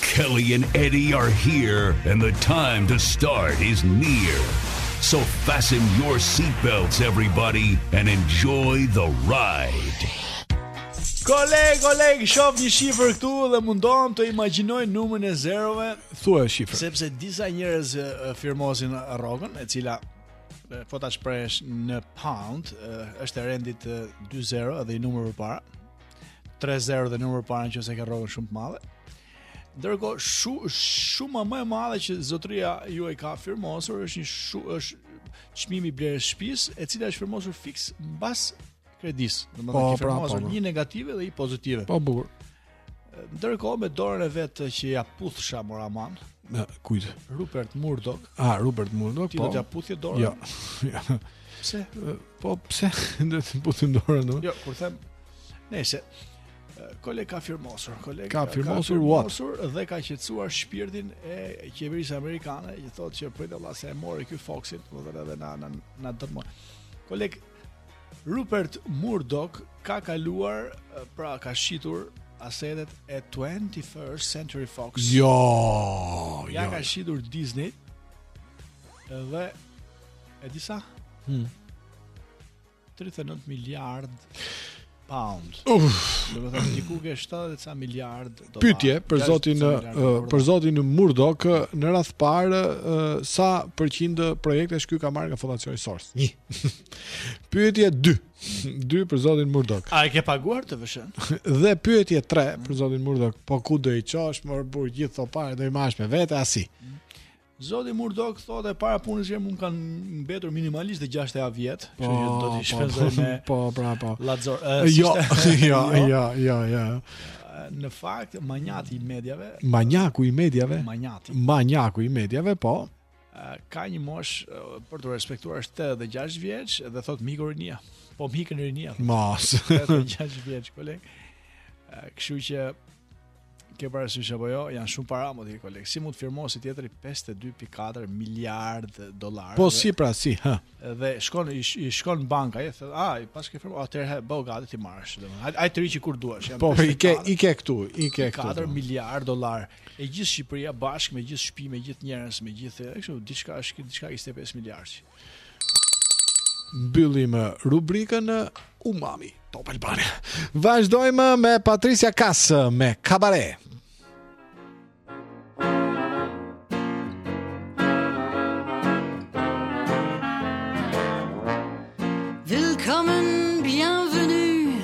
Speaker 1: Kelly and Eddie are here and the time to start is near. So fasten your seat belts everybody and enjoy the ride.
Speaker 3: Koleg, koleg, shof një shifër këtu dhe mundohem të imagjinoj numrin e zerove.
Speaker 2: Thuaj shifrën.
Speaker 3: Sepse disa njerëz firmozin rrogën, e cila po ta shprehësh në pound, është e rendit 20 dhe një numër përpara. 3-0 dhe një numër para në qoftë se ka rrogën shumë të madhe. Ndërkohë, shu, shumë më e madhe që zotëria juaj e ka firmosur, është një shu, është çmimi i blerjes shpisë, e cila është firmosur fiks në bazë kredisë.
Speaker 2: Në
Speaker 3: më po,
Speaker 2: pra,
Speaker 3: firmosur
Speaker 2: po,
Speaker 3: një negative dhe një pozitive.
Speaker 2: Po, bukur.
Speaker 3: Ndërkohë, me dorën e vet që ja puthsha mor aman.
Speaker 2: Ja, kujt?
Speaker 3: Rupert Murdoch.
Speaker 2: A, ah, Rupert Murdoch, po.
Speaker 3: Ti do t'ja puthje dorën?
Speaker 2: Jo, ja.
Speaker 3: Pse?
Speaker 2: Po pse do t'i puthim dorën do?
Speaker 3: Jo, kur them Nëse koleg ka firmosur, koleg
Speaker 2: ka firmosur, ka
Speaker 3: firmosur dhe ka qetësuar shpirtin e qeverisë amerikane, i thotë që prit dalë se e mori ky Foxit, do të edhe na na na dëmon. Koleg Rupert Murdoch ka kaluar, pra ka shitur asetet e 21st Century Fox.
Speaker 2: Jo.
Speaker 3: Ia
Speaker 2: jo.
Speaker 3: ka shitur Disney. Dhe e di sa?
Speaker 2: Hmm.
Speaker 3: 39 miliard pound.
Speaker 2: Uff,
Speaker 3: do të thotë diku ke 70 ca miliard dollarë.
Speaker 2: Pyetje për zotin për zotin Murdoch në radhë të parë sa përqind projektesh ky ka marrë nga fondacioni Soros? 1. pyetje 2. 2 për zotin Murdoch.
Speaker 3: A e ke paguar TVSH-ën?
Speaker 2: Dhe pyetje 3 për zotin Murdoch, po ku do i çosh mor burrë gjithë ato pare do i marrësh me vete asi. Mm.
Speaker 3: Zoti Murdoch thotë e para punës që mund të më kanë mbetur minimalisht dhe 6 javë jetë, po, kështu që do të po, shpenzoj po, me
Speaker 2: Po, pra, po.
Speaker 3: Lazor, uh,
Speaker 2: jo, jo, jo, jo, jo.
Speaker 3: Në fakt, manjati i mediave,
Speaker 2: manjaku i mediave,
Speaker 3: manjati.
Speaker 2: Manjaku i mediave, po.
Speaker 3: Ka një moshë për t'u respektuar është 86 vjeç dhe thotë më iku rinia. Po më ikën rinia.
Speaker 2: Mos.
Speaker 3: 86 vjeç, koleg. Kështu që Ke parasysh apo jo, janë shumë para mor ti koleg. Si mund të firmosë tjetri 52.4 miliard dollarë?
Speaker 2: Po si pra si, hë.
Speaker 3: Dhe shkon i, i shkon në bankë, i thotë, "Ah, paske firmosur, atëherë bëhu gati t'i marrësh." Domethënë, hajde tërhiqi kur të duash.
Speaker 2: Po i ke i ke këtu, i ke këtu.
Speaker 3: 4 miliard dollarë. E gjithë Shqipëria bashkë me gjithë shtëpi, me gjithë njerëz, me gjithë, kështu diçka është diçka 25 miliardë.
Speaker 2: Mbyllim rubrikën Umami Top Albania. Vazhdojmë me Patricia Kaas me Kabaret.
Speaker 25: Willkommen, bienvenue.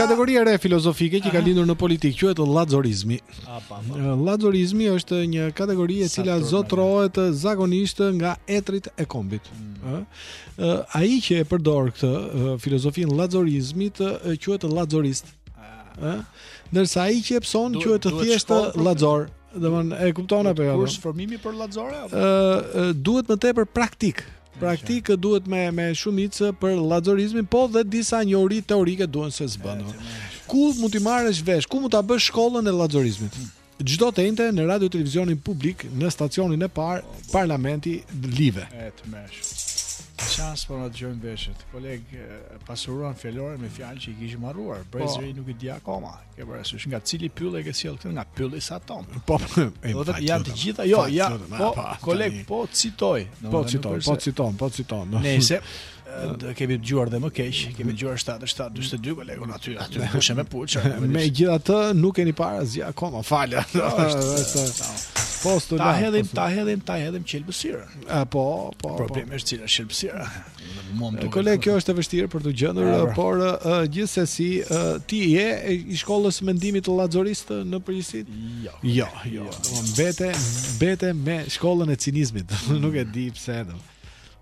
Speaker 2: kategori e re filozofike që ka lindur në politikë quhet llazorizmi. Llazorizmi është një kategori e cila zotrohet zakonisht nga etrit e kombit, ëh. Mm. uh, ai që e përdor këtë uh, filozofinë e llazorizmit uh, quhet llazorist. Ëh. Uh, Ndërsa ai që e
Speaker 3: pëson
Speaker 2: quhet thjesht llazor. Domthon e kupton apo jo?
Speaker 3: Kurs formimi për llazorë apo?
Speaker 2: Ëh, duhet më tepër praktik. Praktikë duhet me me shumicë për llazorizmin, po dhe disa njohuri teorike duhen se s'bën. Ku mund t'i marrësh vesh? Ku mund ta bësh shkollën e llazorizmit? Hmm. Çdo të enjte në Radio Televizionin Publik në stacionin e parë Parlamenti Live.
Speaker 3: E tmerrshme. Ça s'po na dëgjojnë veshët. Koleg pasuruan fjalorin me fjalë që i kishim harruar. Po. Brezi i ri nuk i di akoma. Ke parasysh nga cili pyll e ke sjell këtë nga pylli s'ta
Speaker 2: thom. Po.
Speaker 3: Do të janë të gjitha. Jo, ja. Po, koleg po citoj.
Speaker 2: Po citon, po citon, po citon.
Speaker 3: Nëse Po kemi dëgjuar dhe më keq, kemi dëgjuar 77 42 kolegu aty aty kush me puç.
Speaker 2: Megjithatë nuk keni parë asgjë akoma. Falë. Po
Speaker 3: sto
Speaker 2: ta
Speaker 3: hedhim, ta hedhim, ta hedhim qelbësirën.
Speaker 2: A po, po. po.
Speaker 3: Problemi është cila qelbësira.
Speaker 2: Koleg, kjo është e vështirë për të gjendur,
Speaker 3: pra.
Speaker 2: por gjithsesi ti je i shkollës mendimit llazorist në përgjithësi?
Speaker 3: Jo.
Speaker 2: Jo, jo. Mbete, mbete me shkollën e cinizmit. Nuk e di pse edhe.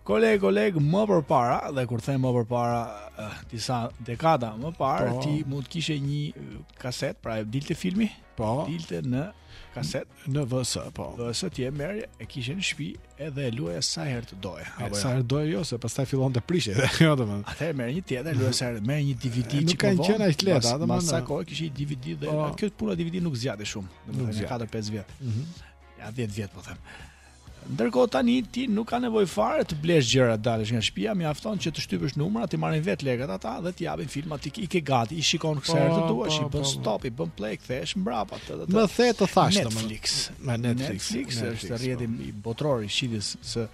Speaker 3: Koleg, koleg, më përpara dhe kur them më përpara eh, disa dekada më parë,
Speaker 2: po.
Speaker 3: ti mund të kishe një eh, kaset, pra e dilte filmi?
Speaker 2: Po.
Speaker 3: Dilte në kaset
Speaker 2: në VHS, po.
Speaker 3: VHS ti e merrje e kishe në shtëpi edhe e luaje sa herë të doje. Apo jo?
Speaker 2: sa herë doje jo, se pastaj fillon të prishej edhe, jo domethënë.
Speaker 3: Atë merr një tjetër, luaj sa herë, merr një DVD
Speaker 2: që ka
Speaker 3: më
Speaker 2: vonë. Nuk ka qenë aq
Speaker 3: lehtë,
Speaker 2: domethënë
Speaker 3: sa kohë kishe një DVD dhe
Speaker 2: po.
Speaker 3: kjo puna DVD nuk zgjati shumë, domethënë 4-5 vjet.
Speaker 2: Mhm.
Speaker 3: Ja 10 vjet po them. Ndërkohë tani ti nuk ke nevojë fare të blesh gjëra të dalësh nga shtëpia, mjafton që të shtypësh numrat, t'i marrin vetë lekët ata dhe t'i japin filmat ti i ke gati, i shikon kur sa herë të
Speaker 2: po,
Speaker 3: duash,
Speaker 2: po,
Speaker 3: i bën
Speaker 2: po,
Speaker 3: stop, i bën play, kthehesh mbrapa të të.
Speaker 2: Me the të thashë
Speaker 3: Netflix.
Speaker 2: Me Netflix,
Speaker 3: Netflix është rrjeti botëror i shitjes së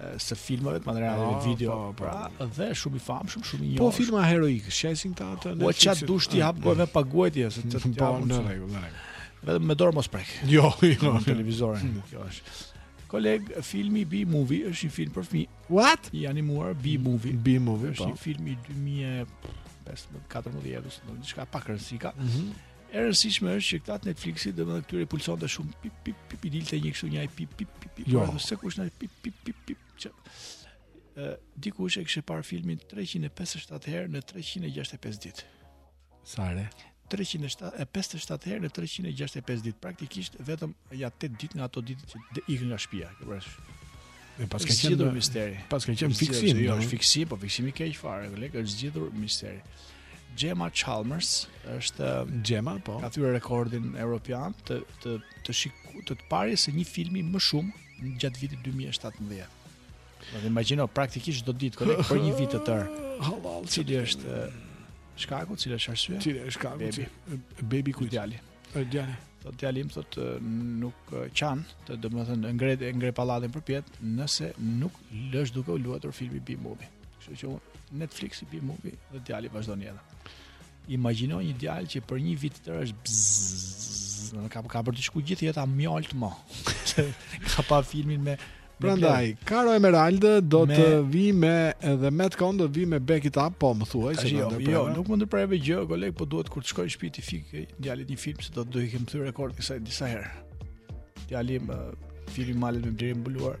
Speaker 3: së filmave të materialeve
Speaker 2: oh,
Speaker 3: video
Speaker 2: po, po,
Speaker 3: pra po. dhe shumë i famshëm shumë i njohur po
Speaker 2: filma erotik shesin ata?
Speaker 3: Po ça të dush ti hap gojë me kujdes se të të
Speaker 2: po në rregull në rregull
Speaker 3: Vetëm me dorë mos prek.
Speaker 2: Jo, jo.
Speaker 3: Në televizore. Kjo është. Koleg, filmi B-Movie është një film për fëmijë.
Speaker 2: What?
Speaker 3: I animuar B-Movie.
Speaker 2: B-Movie
Speaker 3: është
Speaker 2: po.
Speaker 3: një film i 2015, 14 ose diçka pak rëndësika. Mm
Speaker 2: -hmm.
Speaker 3: E rëndësishme është që këta të Netflixit, domethënë këtyre i pulson shumë pip pip pip pip dilte një kështu një ai pip pip pip pip.
Speaker 2: Jo,
Speaker 3: se kush na pip pip pip pip. Që, uh, dikush e kishte parë filmin 357 herë në 365 ditë.
Speaker 2: Sare.
Speaker 3: 357 herë në 365 ditë, praktikisht vetëm ja 8 ditë nga ato ditë që dhe ikën nga shpia, ke përse.
Speaker 2: E
Speaker 3: paska
Speaker 2: qenë
Speaker 3: misteri.
Speaker 2: Paska qenë fiksim.
Speaker 3: Jo, është fiksim, po fiksim i keq fare, e le që është zgjidhur misteri. Gemma Chalmers është
Speaker 2: Gemma, po.
Speaker 3: Ka thyer rekordin europian të të të shiku të të parit e një filmi më shumë gjatë vitit 2017. Dhe imagjino praktikisht çdo ditë koleg për një vit të tërë.
Speaker 2: Hallall,
Speaker 3: cili është shkaku, cili është arsyeja?
Speaker 2: Cili është shkaku? Bebi, bebiku
Speaker 3: djali?
Speaker 2: Ë djali.
Speaker 3: Sot djali im thotë nuk qan, të domethënë ngre ngre pallatin përpjetë, nëse nuk është duke u luajtur filmi B-Movie. Kështu që Netflixi B-Movie dhe djali vazhdon jetën. Imagjino një djalë që për një vit të tërë është bzzz, ka ka për të shku gjithë jeta mjalt më. ka pa filmin me
Speaker 2: Prandaj, Caro Emerald do
Speaker 3: me...
Speaker 2: të vi me edhe Madcon do të vi me Back It Up, po më thuaj se
Speaker 3: jo, jo, nuk mund të pres gjë, koleg, po duhet kur të shkoj në shtëpi t'i fik djalit një film se do t'i do i kem thyer rekord kësaj disa herë. Djali im filmi malet me blerim mbuluar.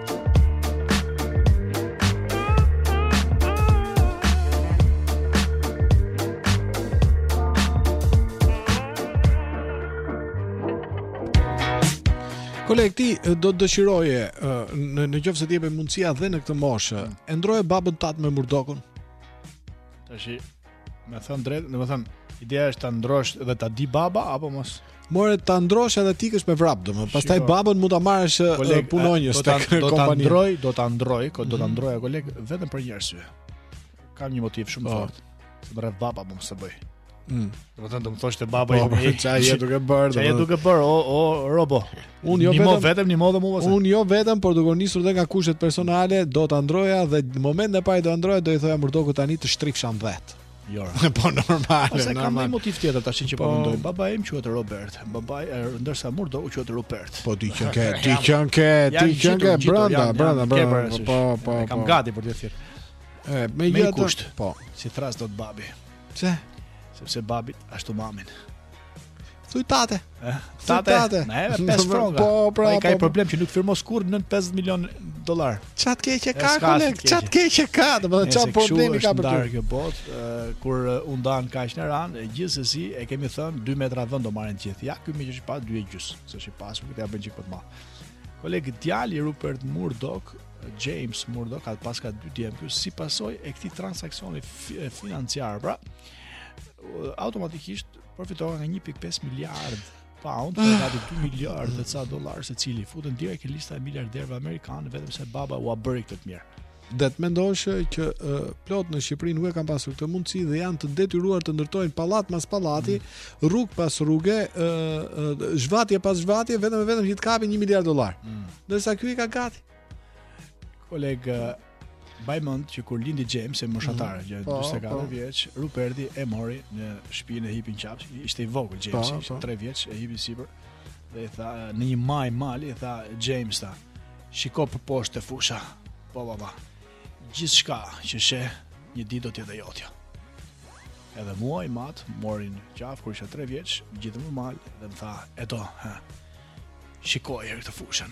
Speaker 2: Koleg, ti do të dëshiroje në në qoftë se të jepej mundësia dhe në këtë moshë, e ndroje babën tat me Murdokun.
Speaker 3: Tashi Me thënë drejt, domethënë, ideja është ta ndrosh dhe ta di baba, apo mos?
Speaker 2: More, ta ndrosh edhe të ikësh me vrap, domethënë, pastaj babën mund ta marrësh e punonjës
Speaker 3: te
Speaker 2: kompania.
Speaker 3: Do ta ndroja, do ta ndroja, do ta
Speaker 2: mhm.
Speaker 3: ndroja, mm -hmm. vetëm për një arsye. Kam një motiv shumë
Speaker 2: oh.
Speaker 3: të fortë, se më rrëf baba, më më së bëj.
Speaker 2: Mm.
Speaker 3: Do të thënë do më thoshte baba
Speaker 2: po,
Speaker 3: im.
Speaker 2: Po, çaj je duke bërë.
Speaker 3: Çaj je duke bërë o o robo.
Speaker 2: Unë jo vetëm
Speaker 3: vetëm një motiv mua.
Speaker 2: Unë jo vetëm, por duke nisur dhe nga kushtet personale, do ta ndroja dhe në momentin e parë do ta ndroja, do i thoja Murdoku tani të shtrifsha vetë.
Speaker 3: Jo.
Speaker 2: po normale,
Speaker 3: Ose normale. kam një motiv tjetër tash që po,
Speaker 2: po
Speaker 3: mendoj. Babai im quhet Robert. Babai er, ndërsa Murdoku quhet Rupert.
Speaker 2: Po ti qenke, ti qenke, ti
Speaker 3: qenke
Speaker 2: brenda, brenda, brenda. Po, po,
Speaker 3: po. Kam
Speaker 2: po.
Speaker 3: gati për të thirr.
Speaker 2: E,
Speaker 3: me,
Speaker 2: me
Speaker 3: kusht.
Speaker 2: Po,
Speaker 3: s'i thras dot babi.
Speaker 2: Pse?
Speaker 3: Sepse babit ashtu mamin.
Speaker 2: Thuj tate.
Speaker 3: Eh,
Speaker 2: tate. tate.
Speaker 3: Na edhe pesë froga.
Speaker 2: Po, pra, po,
Speaker 3: ai ka
Speaker 2: po,
Speaker 3: problem që nuk firmos kurrë nën 50 milion dollar.
Speaker 2: Ça të
Speaker 3: keqe
Speaker 2: ka koleg,
Speaker 3: ça të
Speaker 2: keqe ka, domethënë ça problemi ka për
Speaker 3: ty. Kjo botë, kur u nda kaq në ra, gjithsesi e kemi thënë 2 metra vend do marrin gjithë. Ja, ky meqë është pa 2 e gjysmë, se është i pasur këtij ia bën çik më të madh. Koleg djali Rupert Murdoch James Murdoch ka paska dy djem ky si pasojë e këtij transaksioni financiar pra automatikisht përfituan nga 1.5 miliard pound, për
Speaker 2: ah.
Speaker 3: gati 2 miliard dhe ca dollar secili futen direkt në lista e miliarderëve amerikanë vetëm se baba ua bëri këtë të mirë.
Speaker 2: Dhe të mendosh që uh, plot në Shqipëri nuk e kanë pasur këtë mundësi dhe janë të detyruar të ndërtojnë pallat mas pallati,
Speaker 3: mm.
Speaker 2: rrugë pas rruge, uh, uh, zhvatje pas zhvatje vetëm e vetëm që të kapin 1 miliard dollar.
Speaker 3: Mm.
Speaker 2: Ndërsa ky i ka gati.
Speaker 3: Koleg mbaj mend që kur lindi James e moshatare,
Speaker 2: mm
Speaker 3: -hmm.
Speaker 2: 24
Speaker 3: po,
Speaker 2: po.
Speaker 3: vjeç, Ruperti e mori në shpinë e hipi në qafë, ishte i vogël James,
Speaker 2: po,
Speaker 3: ishte 3 vjeç e hipi sipër. Dhe i tha në një majë mali i tha James ta, shiko për poshtë të fusha. Po po po. Gjithçka që sheh një ditë do të jetë jotja. Edhe mua im at më mori në qafë kur isha 3 vjeç, ngjiti në mal dhe më tha, "Eto, ha. Shikoje një herë këtë fushën."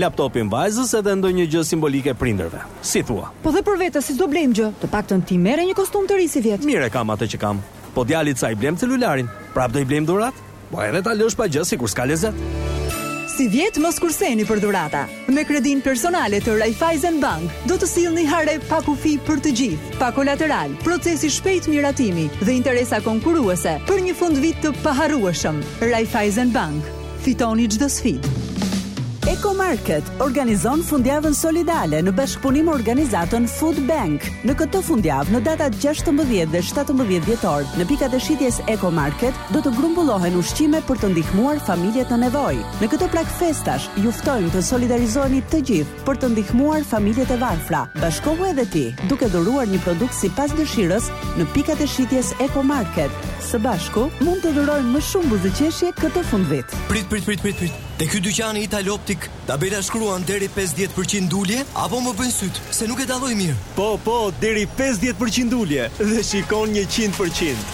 Speaker 26: Laptopin vajzës edhe ndonjë gjë simbolike prindërve. Si thua?
Speaker 27: Po dhe për vete si s'do blejmë gjë, të paktën ti merre një kostum të ri sivjet. Mirë
Speaker 26: e kam atë që kam. Po djalit s'a i blejmë celularin? Prapë do i blejmë dhuratë? Po edhe ta lësh pa gjë sikur s'ka lezet.
Speaker 27: Sivjet mos kurseni për dhurata. Me kredinë personale të Raiffeisen Bank do të sillni hare pa kufi për të gjithë, pa kolateral, proces i shpejtë miratimi dhe interesa konkurruese për një fundvit të paharrueshëm. Raiffeisen Bank, Fitoni çdo sfidë.
Speaker 28: Eco Market organizon fundjavën solidale në bashkëpunim me organizatën Food Bank. Në këtë fundjavë, në datat 16 dhe 17 dhjetor, në pikat e shitjes Eco Market do të grumbullohen ushqime për të ndihmuar familjet në nevojë. Në këtë prag festash, ju ftojmë të solidarizoheni të gjithë Për të ndihmuar familjet e varfra, bashkohu edhe ti, duke dhuruar një produkt sipas dëshirës në pikat e shitjes Eco Market. Së bashku, mund të dhurojmë më shumë buzëqeshje këtë fundvit.
Speaker 29: Prit, prit, prit, prit, prit. Te ky dyqani Ital Optik, tabela shkruan deri 50% ulje, apo më bëjnë sytë, se nuk e dalloj mirë.
Speaker 26: Po, po, deri 50% ulje dhe shikon 100%.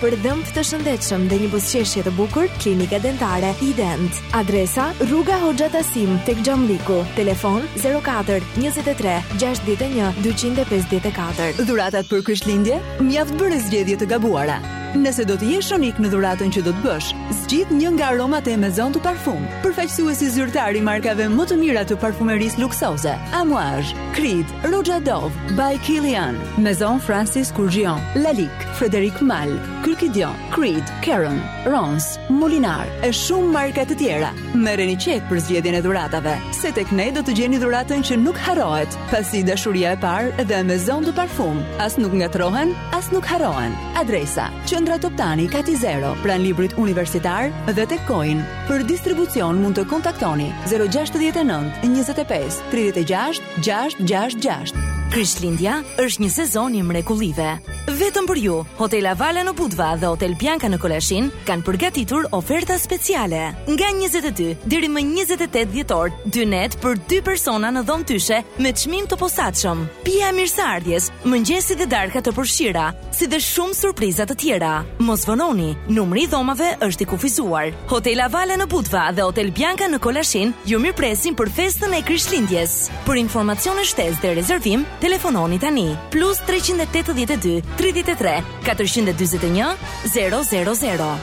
Speaker 12: Për dhëmbë të shëndetshëm dhe një buzëqeshje të bukur, Klinika Dentare Ident. Adresa: Rruga Hoxha Tasim, tek Xhamlliku. Telefon: 04 23 61 254.
Speaker 27: Dhuratat për Krishtlindje? Mjaft bëre zgjedhje të gabuara. Nëse do të jesh unik në dhuratën që do të bësh, zgjidh një nga aromat e Maison du Parfum, përfaqësuesi zyrtar i markave më të mira të parfumerisë luksoze: Amouage, Creed, Roja Dove, By Kilian, Maison Francis Kurkdjian, Lalique. Frederic Malle, Kurkdjian, Creed, Caron, Rons, Molinard e shumë marka të tjera. Merreni çek për zgjedhjen e dhuratave, se tek ne do të gjeni dhuratën që nuk harrohet, pasi dashuria e parë dhe Maison de Parfum, as nuk ngatërrohen, as nuk harrohen. Adresa: Qendra Toptani Kati Zero, pranë librit universitar dhe tek Coin. Për distribucion mund të kontaktoni 069 25 36 666.
Speaker 16: Krishtlindja është një sezon i mrekullive. Vetëm për ju, Hotel Avala në Budva dhe Hotel Bianca në Kolashin kanë përgatitur oferta speciale. Nga 22 deri më 28 dhjetor, dy net për dy persona në dhomë tyshe me çmim të posaçëm. Pija e mirëseardhjes, mëngjesi dhe darka të përfshira, si dhe shumë surpriza të tjera. Mos vononi, numri i dhomave është i kufizuar. Hotel Avala në Budva dhe Hotel Bianca në Kolashin ju mirëpresin për festën e Krishtlindjes. Për informacione shtesë dhe rezervim, telefononi tani plus 382 33 441 000.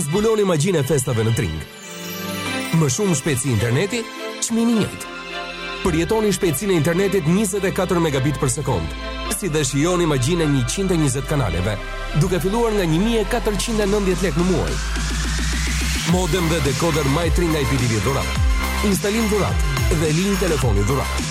Speaker 30: Zbuloni magjinë e festave në Tring. Më shumë shpejtësi interneti, çmimi i njëjtë. Përjetoni shpejtësinë e internetit 24 megabit për sekond, si dhe shijoni magjinë e 120 kanaleve, duke filluar nga 1490 lekë në muaj. Modem dhe dekoder MyTring IPTV dhuratë. Instalim dhuratë dhe linjë telefoni
Speaker 27: dhuratë.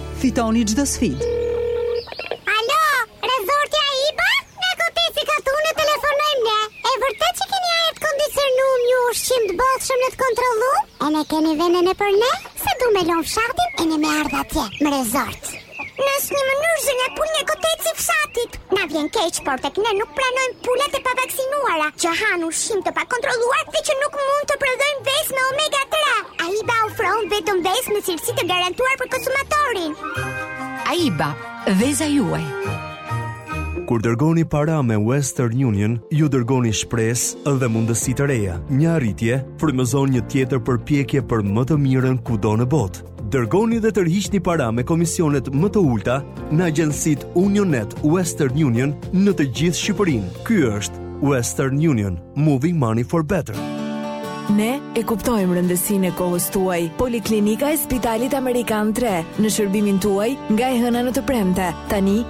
Speaker 27: Fitoni çdo sfidë.
Speaker 31: Alo, rezorti AIBA? Nga koteci katunit telefonojmë ne. E vërtet që keni ajër të kondicionuar një ushqim të bollshëm ene të kontrollum? Ene keni ven ene për ne? Se dum me lon fshatin ene me ardh atje, në rezort. Në asnjë mënyrë zonja pulë nga koteci i fshatit. Na vjen keq, por tek ne nuk pranojmë pulat e pavaksinuara, që hanë ushqim të pakontrolluar dhe që nuk mund të prodhojnë vezë me omega 3. AIBA ofron vetëm vezë me cilësi të garantuar për konsumatorin.
Speaker 27: AIBA, veza juaj.
Speaker 13: Kur dërgoni para me Western Union, ju dërgoni shpresë dhe mundësi të reja. Një arritje frymëzon një tjetër përpjekje për më të mirën kudo në botë. Dërgoni dhe tërhiqni para me komisionet më të ulta në agjencitë UnionNet Western Union në të gjithë Shqipërinë. Ky është Western Union, Moving Money for Better.
Speaker 32: Ne e kuptojmë rëndësinë e kohës tuaj. Poliklinika e Spitalit Amerikan 3 në shërbimin tuaj nga e hëna në të premte. Tani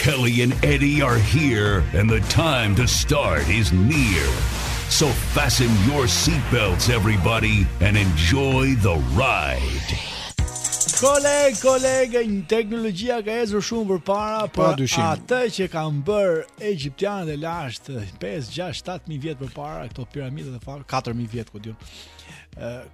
Speaker 1: Kelly and Eddie are here and the time to start is near. So fasten your seatbelts everybody and enjoy the ride.
Speaker 3: Koleg, koleg, teknologjia ka ecur shumë përpara,
Speaker 2: po
Speaker 3: atë që kanë bërë egjiptianët e lashtë 5, 6, 7 mijë vjet përpara, këto piramidat e fare 4 mijë vjet ku diun.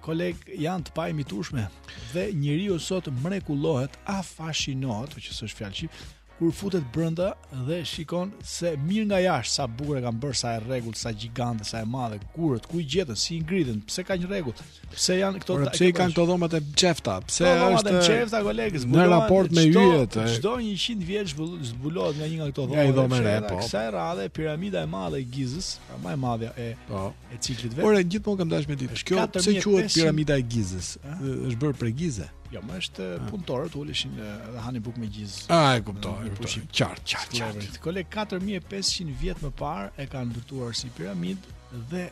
Speaker 3: koleg janë të paimitueshme dhe njeriu sot mrekullohet, fashinohet, që s'është fjalë shqip, kur futet brenda dhe shikon se mirë nga jashtë sa bukur e kanë bërë, sa e rregullt, sa gjigante, sa e madhe, gurët, ku i gjetën, si i ngritën, pse ka një rregull, pse janë këto
Speaker 2: Por pse i kanë këto dhomat e fshehta? Pse është
Speaker 3: dhoma e fshehtë kolegës?
Speaker 2: Në raport me yjet.
Speaker 3: Çdo 100 vjet zbulohet nga një nga këto dhoma.
Speaker 2: Ai dhomë e re, po.
Speaker 3: Kësaj radhe piramida e madhe e Gizës, më e madhja e
Speaker 2: po.
Speaker 3: e ciklit
Speaker 2: vetë. Ore gjithmonë kam dashur me dit. Është kjo pse quhet piramida e Gizës? Është bërë prej gjize.
Speaker 3: Jo, më është ah. punëtorët uleshin dhe hanin bukë me gjizë.
Speaker 2: Ah, e kuptoj, e kuptoj. Qartë, qartë, qartë.
Speaker 3: Koleg 4500 vjet më parë e kanë ndërtuar si piramidë dhe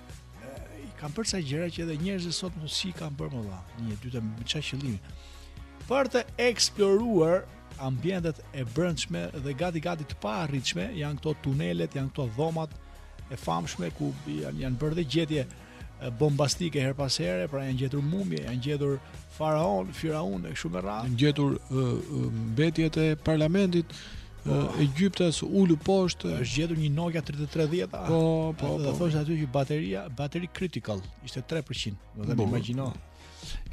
Speaker 3: i kanë bërë ca gjëra që edhe njerëzit sot nuk s'i kanë bërë mëdha. Nuk dihet me ça qëllimi. Për të eksploruar Ambientet e brendshme dhe gati gati të paarritshme janë këto tunelet, janë këto dhomat e famshme ku janë janë bërë dhe gjetje bombastike herë pas here, pra janë gjetur mumje, janë gjetur faraonë, firaunë e kështu me radhë.
Speaker 2: Janë gjetur mbetjet e parlamentit po. egjiptas ulu poshtë,
Speaker 3: është gjetur një Nokia 3310.
Speaker 2: Po, po, po.
Speaker 3: Thoshte aty që bateria, bateri critical, ishte 3%.
Speaker 2: Domethënë
Speaker 3: imagjino.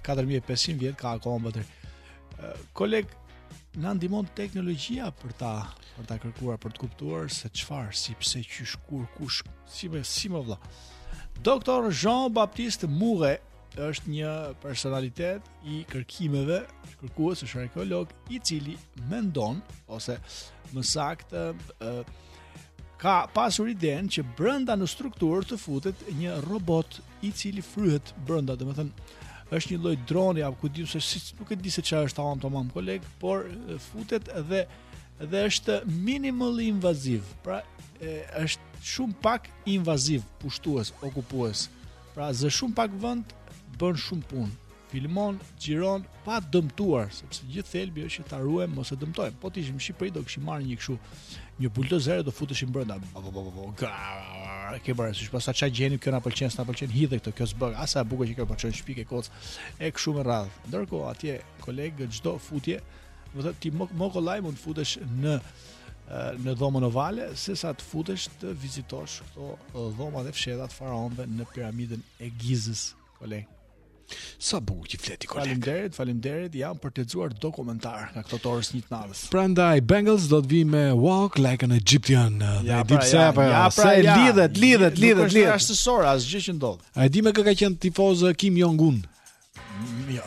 Speaker 3: 4500 vjet ka akoma bateri. Koleg, na ndihmon teknologjia për ta për ta kërkuar për të kuptuar se çfarë, si pse qysh kur kush, si më si më vlla. Doktor Jean Baptiste Mouret është një personalitet i kërkimeve, është kërkues, është arkeolog i cili mendon ose më saktë ka pasur idenë që brenda në strukturë të futet një robot i cili fryhet brenda, domethënë është një lloj droni apo ku di unë se si nuk e di se çfarë është tamam tamam koleg, por futet dhe dhe është minimal invaziv. Pra e, është shumë pak invaziv, pushtues, okupues. Pra zë shumë pak vend, bën shumë punë. filmon, xhiron pa dëmtuar, sepse gjithë thelbi është që ta ruajmë mos e dëmtojmë. Po të ishim në Shqipëri do kishim marrë një kështu një buldozer do futeshim brenda. Ke bërë si pasha ça gjeni kjo na pëlqen, s'na pëlqen hidhe këtë kjo s'bën. A sa e bukur qe kjo po e çoj në shpi këtë kockë. E kështu me radhë. Ndërkohë atje koleg çdo futje, do të thotë ti më kollaj mund të futesh në në dhomën ovale, se sa të futesh të vizitosh këto dhoma të fshehta të faraonëve në piramidën e Gizës. Koleg.
Speaker 2: Sa bukur që flet ti koleg.
Speaker 3: Faleminderit, faleminderit. Jam për të lexuar dokumentarë nga këto të orës një të natës.
Speaker 2: Prandaj Bangles do të vijë me Walk Like an Egyptian.
Speaker 3: Ja, pra, ja,
Speaker 2: pra,
Speaker 3: ja, pra, ja,
Speaker 2: lidhet, lidhet, lidhet, lidhet.
Speaker 3: S'është rastësore asgjë që ndodh.
Speaker 2: A e di me kë ka qenë tifoz Kim Jong Un? Mm, jo.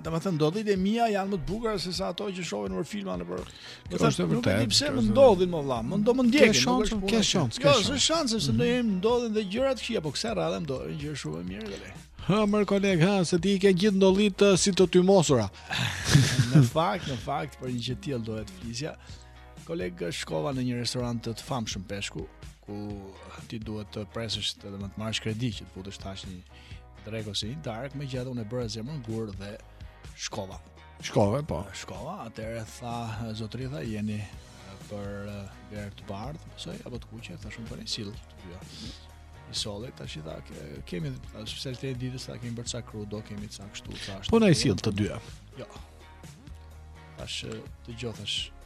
Speaker 2: Domethënë
Speaker 3: ndodhitë e mia janë më të bukura se sa ato që shohin në filma
Speaker 2: nëpër.
Speaker 3: Do
Speaker 2: të
Speaker 3: thotë nuk e di pse më ndodhin mua vëlla, mua do më ndjekin.
Speaker 2: Ke shans, ke shans, ke
Speaker 3: jo,
Speaker 2: shans.
Speaker 3: Jo, shans se mhm. ndonjëherë ndodhin dhe gjëra të këqija, po kësaj radhe ndodhin gjëra shumë të mira dhe.
Speaker 2: Ha, more koleg, ha, se ti i ke gjithë ndodhitë uh, si të tymosura.
Speaker 3: në fakt, në fakt, për një gjë tjetër doja të flisja, koleg shkova në një restorant të të famshëm peshku, ku ti duhet të presësh edhe me të marrësh kredi që të futesh të hash një drekë ose darkë megjithatë unë e bëra zemrën gur dhe shkova.
Speaker 2: Shkova po.
Speaker 3: Shkova, atëherë tha zotëri tha jeni për verë eh, të bardhë, pësoj, apo të kuqe, thashë unë po e sill të kuqe. E solli, tashti tha, kemi, specialitetet e ditës, tha kemi bërë ca krudo, kemi ca kështu, ca ashtu.
Speaker 2: Po na i sill të dyja?
Speaker 3: Jo. Thashë eh, dëgjo, thashë,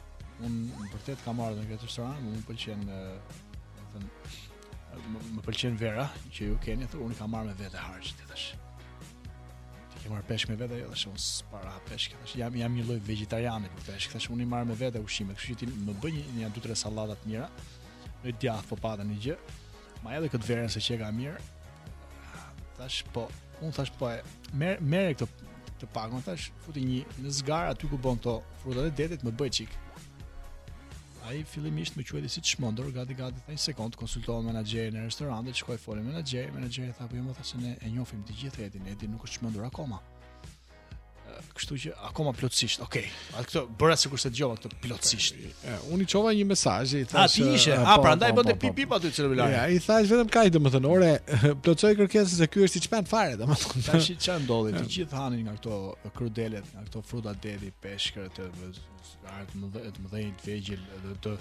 Speaker 3: unë vërtet kam ardhur në këtë restoran, më pëlqen, eh, Më pëlqen vera që ju keni, po unë kam marrë me vete harxhet thashë. Ti ke marrë peshk me vete a jo thashë unë s'para ha peshk thashë. Jam jam një lloj vegjetariani për peshk thashë unë i marr me vete ushqime, kështu që ti më bëj një një dy tre sallata të mira. Një djathë po pate ndonjë gjë. Mba edhe këtë verën se qenka e mirë. Thashë po, unë thashë po e merr merr këtë qebapin thashë futi një në zgarë aty ku bën ato frutat e detit më bëj çik. Ai fillimisht më quajti si të çmendur, gati gati tha një sekond, konsultohem me menaxherin e restorantit, shkoi foli me menaxherin, menaxheri tha po jo më tha se ne e njohim të gjithë Edin, Edi nuk është i çmendur akoma. Kështu që akoma plotësisht, okay. A këtë bëra sikur s'e dëgjova këtë plotësisht.
Speaker 2: Okay. Unë i çova një mesazh, i
Speaker 3: thashë.
Speaker 2: A
Speaker 3: ti ishe? A
Speaker 2: po,
Speaker 3: prandaj
Speaker 2: po,
Speaker 3: bënte
Speaker 2: po,
Speaker 3: pip pip aty celulari.
Speaker 2: Ja, i thashë vetëm kaq domethënë, ore, plotësoja kërkesën se ky është i çmendur fare domethënë.
Speaker 3: Tash çfarë ndodhi, të gjithë hanin nga këto krudot, nga këto fruta deti, peshqit të larmë dhe të mëdhenj të vegjël dhe të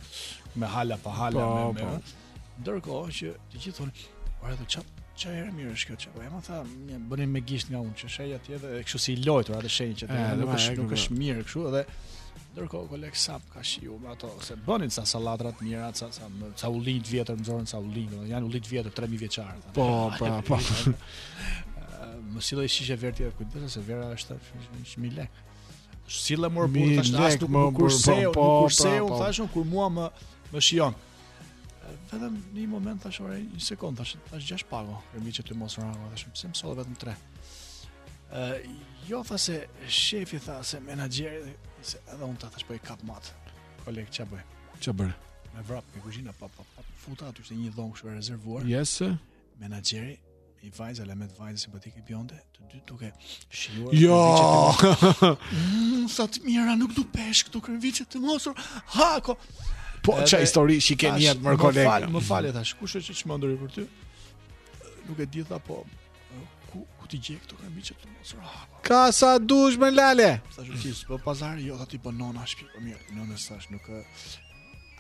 Speaker 3: me hala pa hala pa,
Speaker 2: po,
Speaker 3: me më.
Speaker 2: Po.
Speaker 3: Ndërkohë që të gjithë thonë, "Ore do çfarë Çfarë erë e mirë është kjo çka po. Ja më tha, më bënin me gisht nga unë, që isha atje tej, e kështu si i luajtur atë shenjë që tani nuk është nuk është mirë kështu dhe ndërkohë koleg sa më ka shijuar me ato se bënin sa sallata të mira, sa sa sa ullinj të vjetër nxorën sa ullinj, do jenë ullinj të vjetër 3000 vjeçar.
Speaker 2: Po, po, po.
Speaker 3: Më solli një shishe verë tha kujdes se vera është 1000 lekë. Sille mor burrë thashë
Speaker 2: se
Speaker 3: nuk
Speaker 2: më
Speaker 3: kurseu, nuk kurseu,
Speaker 2: thashë
Speaker 3: unë kur mua më më shijon. Vetëm në një moment thashë ore një sekond thashë, thashë gjashtë qebapë, për miqë të mos ranë nga thashë, pse më solle vetëm 3. Ë jo tha se shefi tha se menaxheri se edhe unë thashë po i kap mat. Koleg ç'a bëj?
Speaker 2: Ç'a bëj?
Speaker 3: Me vrap në kuzhinë pa pa pa u futa aty te një dhomë kështu e rezervuar.
Speaker 2: Yes.
Speaker 3: Menaxheri Një vajzë a le me vajzë simpatike bjonde, të dy duke shijuar
Speaker 2: jo!
Speaker 3: Mm, sa të mira nuk do peshk, do kërmiçe të Mosur Hako.
Speaker 2: Po ç'a histori që ke një më koleg.
Speaker 3: Më fal, më fal tash. Kush është që çmendur për ty? Nuk e di tha po. Ku ku t'i gjej këto kërmiçe të Mosur Hako?
Speaker 2: Ka sa dush me lale.
Speaker 3: Sa ju ti po pazari jo tha ti po nona shtëpi po mirë. Nona sa nuk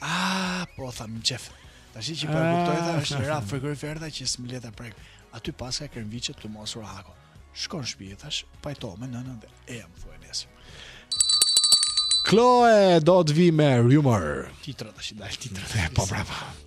Speaker 3: Ah, po tha më qejf. Tash që po e kuptoj tha, është një raft frigorifer tha që s'më le ta prek. Aty paska kërmiçe të Mosur Hako. Shkon në shtëpi tash, pajtohet me nënën dhe e jam thuaj nesër.
Speaker 2: Kloe do të vi me rumor.
Speaker 3: Titra tash i dal titra.
Speaker 2: Po bravo.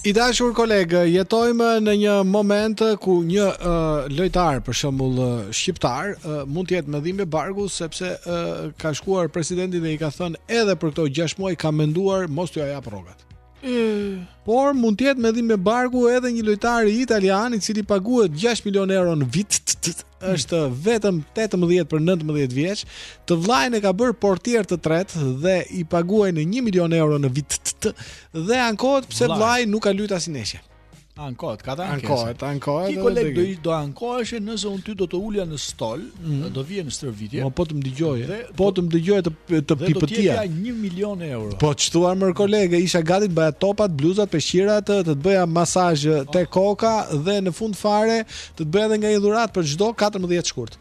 Speaker 2: I dashur kolegë, jetojmë në një moment ku një uh, lojtar, për shembull uh, shqiptar, uh, mund të jetë me dhimbje barku sepse uh, ka shkuar presidenti dhe i ka thënë edhe për këto 6 muaj ka menduar mos t'u jap rrogat. Por mund të jetë me dhimbje barku edhe një lojtar italian i cili paguhet 6 milionë euro në vit. Është vetëm 18 për 19 vjeç. Të vllajën e ka bërë portier të tretë dhe i paguajnë 1 milion euro në vit. Dhe ankohet pse
Speaker 3: vllai
Speaker 2: nuk ka luajtur asnjë ndeshje.
Speaker 3: Ankohet, ka dhe ankesa.
Speaker 2: Ankohet, ankohet.
Speaker 3: Ti koleg do i do ankoheshe nëse unë ty do të ulja në stol, mm -hmm. do vije në stërvitje.
Speaker 2: Po po të më
Speaker 3: dëgjoj.
Speaker 2: Po të më dëgjoje të të
Speaker 3: pipëtija. Do
Speaker 2: të
Speaker 3: jepja 1 milion euro.
Speaker 2: Po ç'thua mër koleg, isha gati të bëja topat, bluzat, peshqirat, të të bëja masazh oh. te koka dhe në fund fare të të bëja edhe nga një dhuratë për çdo 14 shkurt.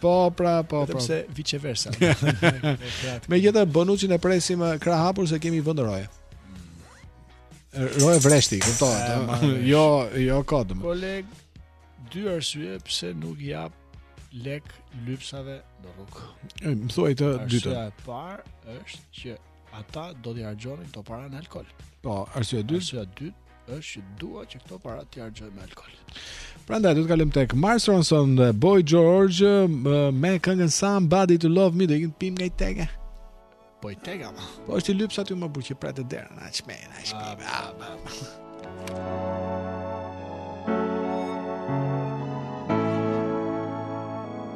Speaker 3: Po,
Speaker 2: pra, po, po.
Speaker 3: Sepse
Speaker 2: vice versa.
Speaker 3: Megjithatë, Bonuccin
Speaker 2: e presim eh, krahëhapur se kemi vend roje. Roje vreshti, kuptohet,
Speaker 3: eh, eh?
Speaker 2: jo, jo kodëm.
Speaker 3: Koleg, dy arsye pse nuk jap lek lypsave në rrugë.
Speaker 2: Më thuaj të dyja.
Speaker 3: Arsyeja e parë është që ata do të harxhonin këto para në alkol.
Speaker 2: Po, arsyeja e dytë.
Speaker 3: Arsyeja e dytë është që dua që këto para t'i harxhoj me alkool.
Speaker 2: Prandaj do të kalojmë tek Mark Ronson dhe Boy George me këngën Somebody to Love Me, do të pim nga një teke.
Speaker 3: Po një teke ma.
Speaker 2: Po është një lypës aty më
Speaker 33: burrë që
Speaker 34: pret te dera, na çme, na çme.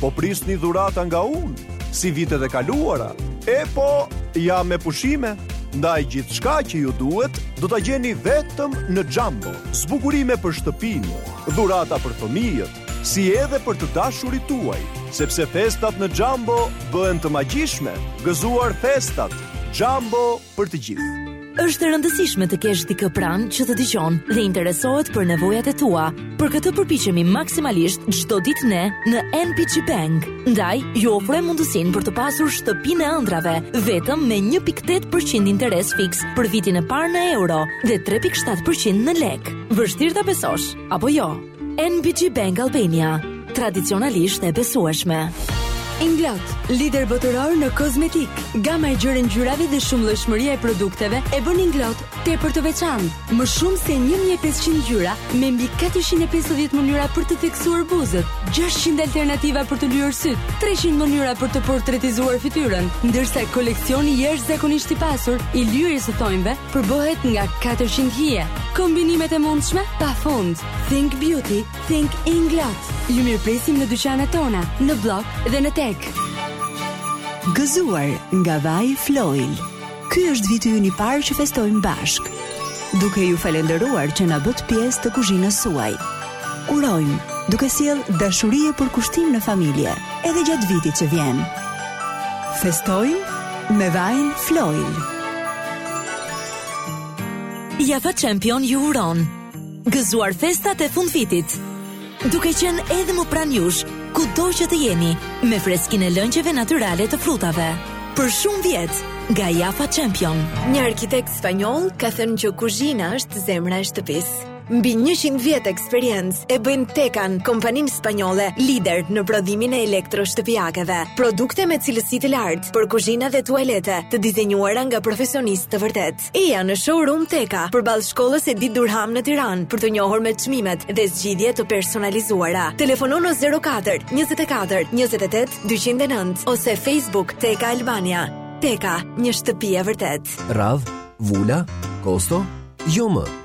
Speaker 34: Po prisni dhurata nga unë, si vitet e kaluara. E po, jam me pushime, ndaj gjithçka që ju duhet do ta gjeni vetëm në Jumbo. Zbukurime për shtëpinë, dhurata për fëmijët, si edhe për të dashurit tuaj, sepse festat në Jumbo bëhen magjishme. Gëzuar festat, Jumbo! për të gjithë.
Speaker 12: Është e rëndësishme të kesh dikë pranë që të dëgjon dhe interesohet për nevojat e tua. Për këtë përpiqemi maksimalisht çdo ditë ne në NBG Bank. Ndaj, ju ofrojmë mundësinë për të pasur shtëpinë e ëndrrave vetëm me 1.8% interes fiks për vitin e parë në euro dhe 3.7% në lek. Vështirë ta besosh, apo jo? NBG Bank Albania, tradicionalisht e besueshme.
Speaker 35: Inglot, lider botëror në kozmetikë. Gama e gjerë e ngjyrave dhe shumëllojshmëria e produkteve e bën Inglot tepër të veçantë. Më shumë se 1500 ngjyra me mbi 450 mënyra për të theksuar buzët, 600 alternativa për të lyer sytë, 300 mënyra për të portretizuar fytyrën, ndërsa koleksioni jashtëzakonisht i pasur i lyerjes së thonjve Përbëhet nga 400 hije, kombinimet e mundshme pafund. Think Beauty, Think Inglot. Ju mirëpresim në dyqanet tona, në Bllok dhe në TEG.
Speaker 36: Gëzuar nga vaj Floil. Ky është viti ynë i parë që festojmë bashkë. Duke ju falënderuar që na bëtë pjesë të kuzhinës suaj. Urojmë, duke sjellë dashuri e përkushtim në familje, edhe gjatë vitit që vjen. Festojmë me vajin Floil.
Speaker 12: Jaffa Champion ju uron. Gëzuar festat e fundvitit. Duke qenë edhe më pranë jush, kudo që të jeni, me freskinë e lëngjeve natyrale të frutave. Për shumë vjet, nga Jaffa Champion.
Speaker 35: Një arkitekt spanjoll ka thënë që kuzhina është zemra e shtëpisë. Mbi 100 vjet eksperiencë e bëjnë Tekan, kompaninë spanjolle, lider në prodhimin e elektroshtëpiakeve. Produkte me cilësi të lartë për kuzhina dhe tualete, të dizenjuara nga profesionistë të vërtetë. Eja në showroom Teka, përballë shkollës Edit Durham në Tiranë, për t'u njohur me çmimet dhe zgjidhje të personalizuara. Telefono në 04 24 28 209 ose Facebook Teka Albania. Teka, një shtëpi e vërtetë.
Speaker 14: Radhë, vula, kosto, jo më.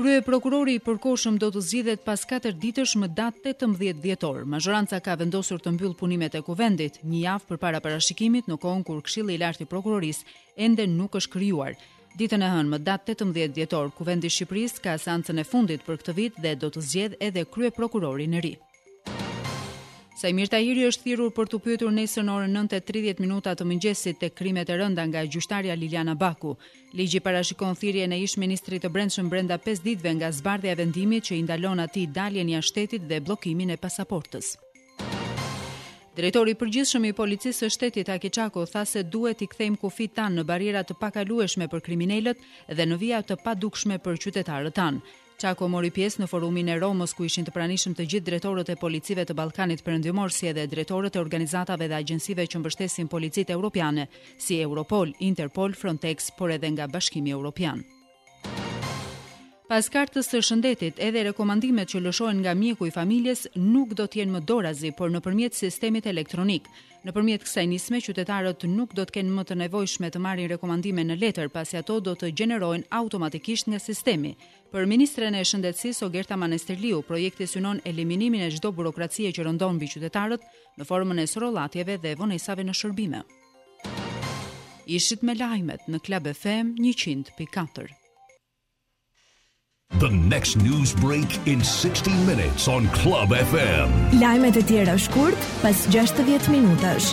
Speaker 22: Kryeprokurori i përkohshëm do të zgjidhet pas katër ditësh më datë tetëmbëdhjetë dhjetor. Mazhoranca ka vendosur të mbyllë punimet e Kuvendit, një javë përpara parashikimit në kohën kur Këshilli i Lartë i Prokurorisë ende nuk është krijuar. Ditën e hënë, më datë tetëmbëdhjetë dhjetor, Kuvendi i Shqipërisë ka seancën e fundit për këtë vit dhe do të zgjedhë edhe kryeprokurorin e ri. Saimir Tahiri është thirrur për t'u pyetur nesër në orën 9:30 minuta të mëngjesit tek krimet e rënda nga gjyqtarja Liljana Baku. Ligji parashikon thirrjen e ish-ministrit të Brendshëm brenda pesë ditëve nga zbardhja e vendimit që i ndalon atij daljen jashtë shtetit dhe bllokimin e pasaportës. Drejtori i Përgjithshëm i Policisë së Shtetit Haki Çako tha se duhet t'i kthejmë kufijtë tanë në barriera të pakalueshme për kriminelët dhe në vija të padukshme për qytetarët tanë. Çako mori pjesë në forumin e Romës ku ishin të pranishëm të gjithë drejtorët e policive të Ballkanit Perëndimor si edhe drejtorët e organizatave dhe agjencive që mbështesin policitë europiane si Europol, Interpol, Frontex, por edhe nga Bashkimi Europian. Pas kartës së shëndetit, edhe rekomandimet që lëshohen nga mjeku i familjes nuk do të jenë më dorazi, por nëpërmjet sistemit elektronik. Nëpërmjet kësaj nisme, qytetarët nuk do të kenë më të nevojshme të marrin rekomandime në letër, pasi ato do të gjenerohen automatikisht nga sistemi. Për ministren e Shëndetësisë Ogerta Manastirliu, projekti synon eliminimin e çdo burokracie që rëndon mbi qytetarët në formën e sorollatjeve dhe vonesave në shërbime. Ishit me lajmet në Club FM 100.4.
Speaker 1: The next news break in 60 minutes on Club FM.
Speaker 37: Lajmet e tjera shkurt pas 60 minutash.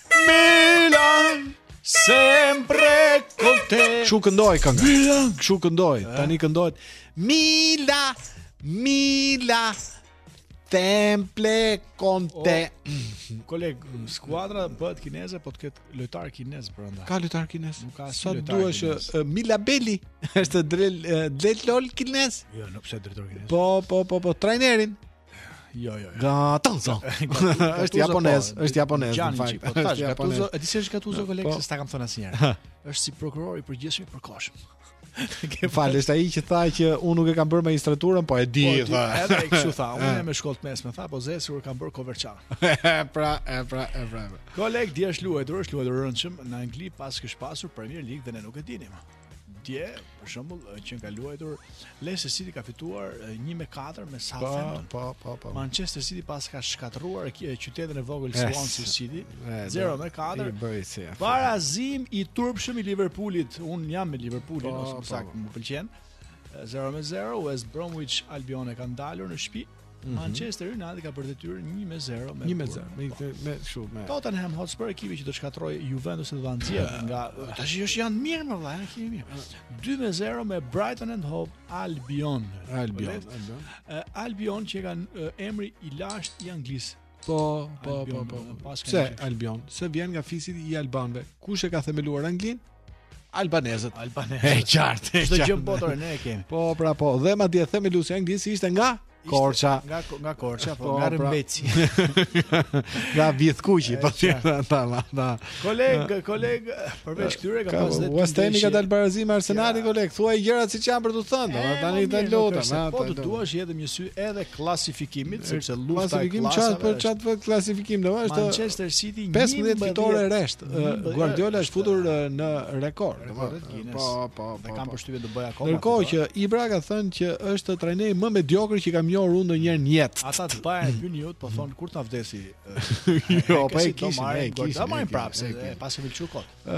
Speaker 2: Milan sempre con te. Kshu këndohet kënga. Milan, kshu këndoj. Eh? Tani këndohet Mila, Mila. Sempre con te.
Speaker 3: Oh, koleg, skuadra bëhet kineze, po të ketë lojtar kinez brenda.
Speaker 2: Ka lojtar kinez.
Speaker 3: Nuk ka
Speaker 2: sa duaj
Speaker 3: që
Speaker 2: uh, Mirabelli është drel uh, drel lol kinez.
Speaker 3: Jo, nuk është drejtor kinez.
Speaker 2: Po, po, po, po, trajnerin.
Speaker 3: Jo, jo, jo.
Speaker 2: Gattuso. Është japonez,
Speaker 3: po,
Speaker 2: është japonez.
Speaker 3: Jan
Speaker 2: Ichi,
Speaker 3: po tash Gattuso, e di se është Gattuso kolegë,
Speaker 2: po.
Speaker 3: s'ta kam thënë asnjëherë. Është si prokuror i përgjithshëm i përkohshëm.
Speaker 2: Ke parë, është ai që tha që unë nuk e kam bërë magjistraturën, po e di,
Speaker 3: po,
Speaker 2: tha.
Speaker 3: Edhe ai kështu tha, unë jam me shkollë të mesme, tha, po zë sigur kam bërë Koverçano.
Speaker 2: pra, e pra, e pra.
Speaker 3: Koleg, di është luajtur, është luajtur rëndshëm në Angli paska pasur Premier League dhe ne nuk e dinim. Dje, për shembull, që paska luajtur Leicester City ka fituar 1-4 me Southampton.
Speaker 2: Po, po, po.
Speaker 3: Manchester City paska shkatërruar qytetin e vogël Swansea City
Speaker 2: 0-4.
Speaker 3: Barazim i turpshëm i Liverpoolit. Unë jam me Liverpoolin, ose më saktë, më pëlqen. 0-0 West Bromwich Albion e ka ndalur në shtëpi.
Speaker 2: Mhm.
Speaker 3: Manchester United ka për detyrë 1 me 0 me
Speaker 2: 1 me 0 me po. me kështu me
Speaker 3: Tottenham Hotspur ekipi që do të shkatërrojë Juventus do ta nxjerrë ah. nga tash jo është janë mirë më vëlla kemi mirë 2 ah. me 0 me Brighton and Hove Albion
Speaker 2: Albion Albion
Speaker 3: eh, Albion që qenka eh, emri i lashtë i Anglisë
Speaker 2: Po, po, po, po. po.
Speaker 3: Se
Speaker 2: Albion, se vjen nga fisi i Albanëve. Kush e ka themeluar Anglinë? Albanezët.
Speaker 3: Albanezët.
Speaker 2: E qartë, e qartë.
Speaker 3: Çdo gjë botore ne e kemi.
Speaker 2: Po, pra po. Dhe madje themeluesi i Anglisë ishte nga Korça.
Speaker 3: Nga nga Korça, po,
Speaker 2: po
Speaker 3: nga
Speaker 2: pra.
Speaker 3: Rëmbeci.
Speaker 2: Nga Vithkuqi, po.
Speaker 3: Ta,
Speaker 2: ta, ta.
Speaker 3: Koleg, koleg, përveç këtyre ka pas edhe,
Speaker 2: West Ham ka dalë barazi me Arsenalin, koleg. Thuaj gjërat siç janë për të thënë, domethënë tani
Speaker 3: ta
Speaker 2: lutem, ha.
Speaker 3: Po
Speaker 2: të
Speaker 3: duash hedhim një sy edhe klasifikimit, sepse lufta e klasave.
Speaker 2: Për çfarë, për klasifikim, domethënë është
Speaker 3: Manchester City
Speaker 2: 15 fitore
Speaker 3: rresht.
Speaker 2: Guardiola është futur në rekord,
Speaker 3: domethënë. Po,
Speaker 2: po, po.
Speaker 3: Ne
Speaker 2: po.
Speaker 3: kam përshtypjen të bëj akoma.
Speaker 2: Ndërkohë që Ibra ka thënë që është trajneri më mediokër që kam njohur unë ndonjëherë në jetë.
Speaker 3: Ata të bëjnë pyniut, po thon kur të vdesë
Speaker 2: jo, po e kishim, e kishim.
Speaker 3: Ta
Speaker 2: marrim
Speaker 3: prapë se s'na pëlqeu kot.
Speaker 2: Ë,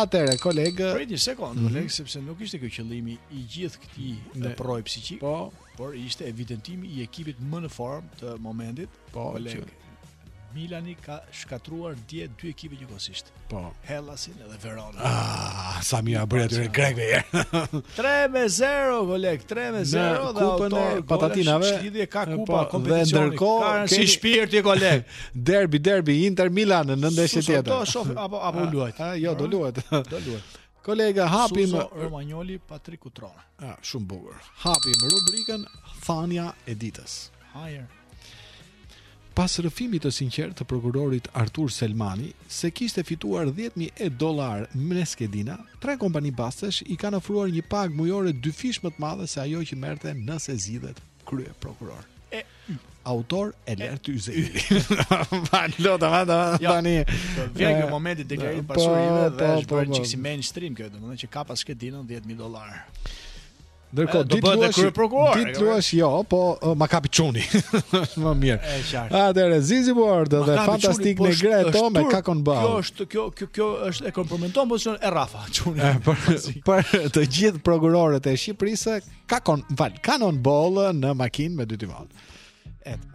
Speaker 2: atëhere koleg.
Speaker 3: Prit një sekond,
Speaker 2: mhm.
Speaker 3: koleg, sepse nuk ishte ky qëllimi i gjithë këtij proj psiqik.
Speaker 2: Po,
Speaker 3: por ishte evidentimi i ekipit më në formë të momentit.
Speaker 2: Po,
Speaker 3: koleg. Milani ka shkatruar dje dy ekipe njëkohësisht.
Speaker 2: Po.
Speaker 3: Hellasin dhe Veronën.
Speaker 2: Ah, sa mirë ia bëri aty grekëve.
Speaker 3: 3 me 0 koleg, 3 me 0 dhe
Speaker 2: kupën e patatinave.
Speaker 3: Lidhje ka
Speaker 2: po,
Speaker 3: kupa kompeticioni. Ka si shpirt, koleg.
Speaker 2: derbi, derbi Inter Milan në ndeshje tjetër.
Speaker 3: Do shoh apo apo
Speaker 2: ah,
Speaker 3: luhet.
Speaker 2: Ah, jo, do luhet.
Speaker 3: Do luhet.
Speaker 2: Kolega, hapim
Speaker 3: Suso Romagnoli Patrick Cutrone.
Speaker 2: Ah, shumë bukur. Hapim rubrikën Thënia e ditës.
Speaker 3: Hire.
Speaker 2: Pas rrëfimit të sinqertë të prokurorit Artur Selmani se kishte fituar 10.000 dollarë me skedina, tre kompani bastesh i kanë ofruar një pagë mujore dyfish më të madhe se ajo që merrte nëse zgjidhet kryeprokuror.
Speaker 3: E
Speaker 2: autor e lert të yzeli. Pa lota, pa da,
Speaker 3: pa
Speaker 2: ni.
Speaker 3: Vjen
Speaker 2: një
Speaker 3: moment i deklarimit
Speaker 2: po,
Speaker 3: pasurisë dhe
Speaker 2: po,
Speaker 3: është
Speaker 2: po,
Speaker 3: bërë çikë si mainstream kjo, domethënë që ka pas skedinën 10.000 dollarë.
Speaker 2: Ndërkohë
Speaker 3: di të
Speaker 2: luash, di
Speaker 3: të
Speaker 2: luash jo, po ma kapi çuni. Është më mirë. Atëhere Zizi
Speaker 3: Bord
Speaker 2: dhe fantastik
Speaker 3: Negredo
Speaker 2: me Kakon Ball.
Speaker 3: Kjo është kjo kjo kjo është e kompromenton pozicionin e Rafa çuni.
Speaker 2: Për, për të gjithë prokurorët e Shqipërisë, Kakon Val Cannonball në makinë me dy timona. Etë.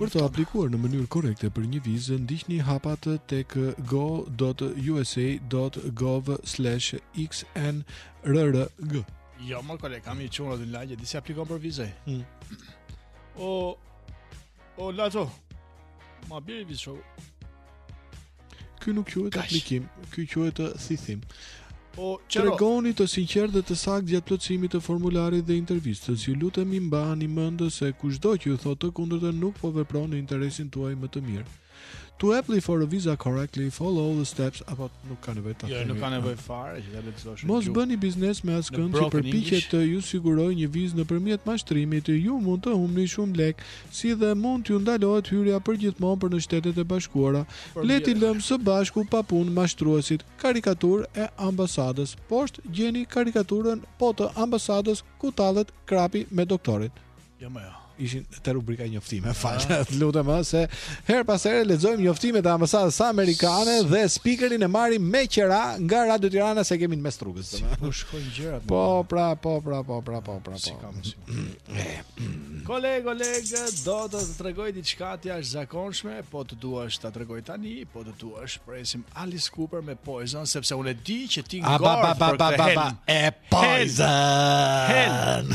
Speaker 2: Për të aplikuar në mënyrë korrekte për një vizë, ndiqni hapat tek go.usa.gov/xnrrg.
Speaker 3: Jo, mo koleg, kam një çuna dhe në lagje, di si aplikon për vizë.
Speaker 2: Hmm.
Speaker 3: O, o, lato, ma bjer një vizë shoku.
Speaker 2: Ky nuk quhet aplikim, ky quhet thithim.
Speaker 3: Po
Speaker 2: tregohuni të sinqertë dhe të saktë gjatë plotësimit të formularit dhe intervistës. Ju lutemi mbani mend se kushdo që ju thotë të kundërtën nuk po vepron në interesin tuaj më të mirë. To apply for a visa correctly, follow all the steps apo nuk ka nevojë ta themi.
Speaker 3: Jo, nuk ka nevojë fare që ta lexosh.
Speaker 2: Mos bëni biznes me askënd që përpiqet t'ju sigurojë një vizë nëpërmjet mashtrimit. Ju mund të humbni shumë lek si dhe mund t'ju ndalohet hyrja përgjithmonë për në Shtetet e Bashkuara. Le
Speaker 3: t'i
Speaker 2: lëmë së bashku pa punë mashtruesit. Karikaturë e ambasadës. Poshtë gjeni karikaturën po të ambasadës ku tallet krapi me doktorin.
Speaker 3: Jo më jo.
Speaker 2: Ishim te rubrika njoftime, ah. fal, të lutem ë se herë pas here lexojmë njoftimet e ambasadës amerikane dhe spikerin e marrim me qera nga Radio Tirana se kemi në mes rrugës.
Speaker 3: Si po shkojnë gjërat?
Speaker 2: Po, pra, po, pra, po, pra, po, pra, po.
Speaker 3: Si kam. Koleg, koleg, do të të tregoj diçka të jashtëzakonshme, po të duash ta tregoj tani, po të duash presim Alice Cooper me Poison sepse unë e di që ti ngordh për këtë helm.
Speaker 2: E Poison.
Speaker 3: Helm.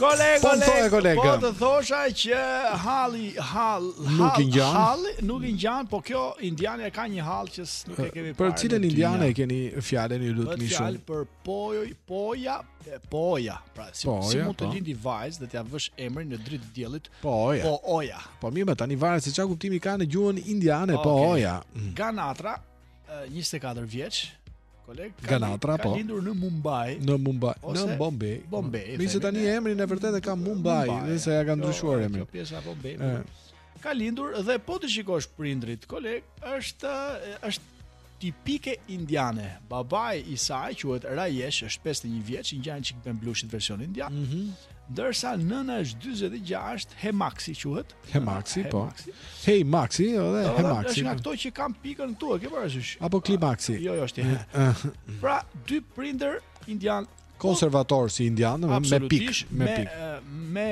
Speaker 3: Koleg,
Speaker 2: po koleg, koleg.
Speaker 3: Po të thosha që halli, hallit
Speaker 2: nuk i ngjan.
Speaker 3: Halli nuk i ngjan, po kjo indiane ka një hall që nuk e kemi parë.
Speaker 2: Për
Speaker 3: cilën
Speaker 2: indiane e keni fjalën ju
Speaker 3: lutem
Speaker 2: shumë.
Speaker 3: Fjala për Poja, poja, poja. Pra, si,
Speaker 2: poja, si
Speaker 3: mund të
Speaker 2: po.
Speaker 3: lindë vajzë dhe t'ia vësh emrin në dritë të diellit?
Speaker 2: Poja.
Speaker 3: Po oja.
Speaker 2: Po mirë, tani varet se çfarë kuptimi ka në gjuhën indiane, okay.
Speaker 3: po
Speaker 2: oja. Mm.
Speaker 3: Ganatra 24 vjeç, koleg, ka,
Speaker 2: Ganatra,
Speaker 3: ka
Speaker 2: po.
Speaker 3: lindur në Mumbai.
Speaker 2: Në Mumbai,
Speaker 3: Ose
Speaker 2: në Bombay.
Speaker 3: Bombay,
Speaker 2: Me se
Speaker 3: themi
Speaker 2: tani
Speaker 3: ne.
Speaker 2: emrin e vërtetë e ka Mumbai, Mumbai, dhe se ia ka
Speaker 3: kjo- ndryshuar
Speaker 2: emrin.
Speaker 3: Kjo pjesa po Bombay.
Speaker 2: E.
Speaker 3: Ka lindur dhe po të shikosh prindërit, koleg, është e, është tipike indiane. Babai i saj quhet Rajesh, është 51 vjeç, i ngjan çik Ben Blushit version indian.
Speaker 2: Mhm.
Speaker 3: Ndërsa nëna është 46, Hemaxi quhet.
Speaker 2: Hemaxi, po. Hey Maxi,
Speaker 3: ose Hemaxi.
Speaker 2: Pra,
Speaker 3: është nga këto që kanë pikën këtu, e ke parasysh?
Speaker 2: Apo Klimaxi.
Speaker 3: Jo, jo, është. Pra, dy prindër indianë
Speaker 2: konservatorë si indianë, me
Speaker 3: pikë,
Speaker 2: me
Speaker 3: pikë. Me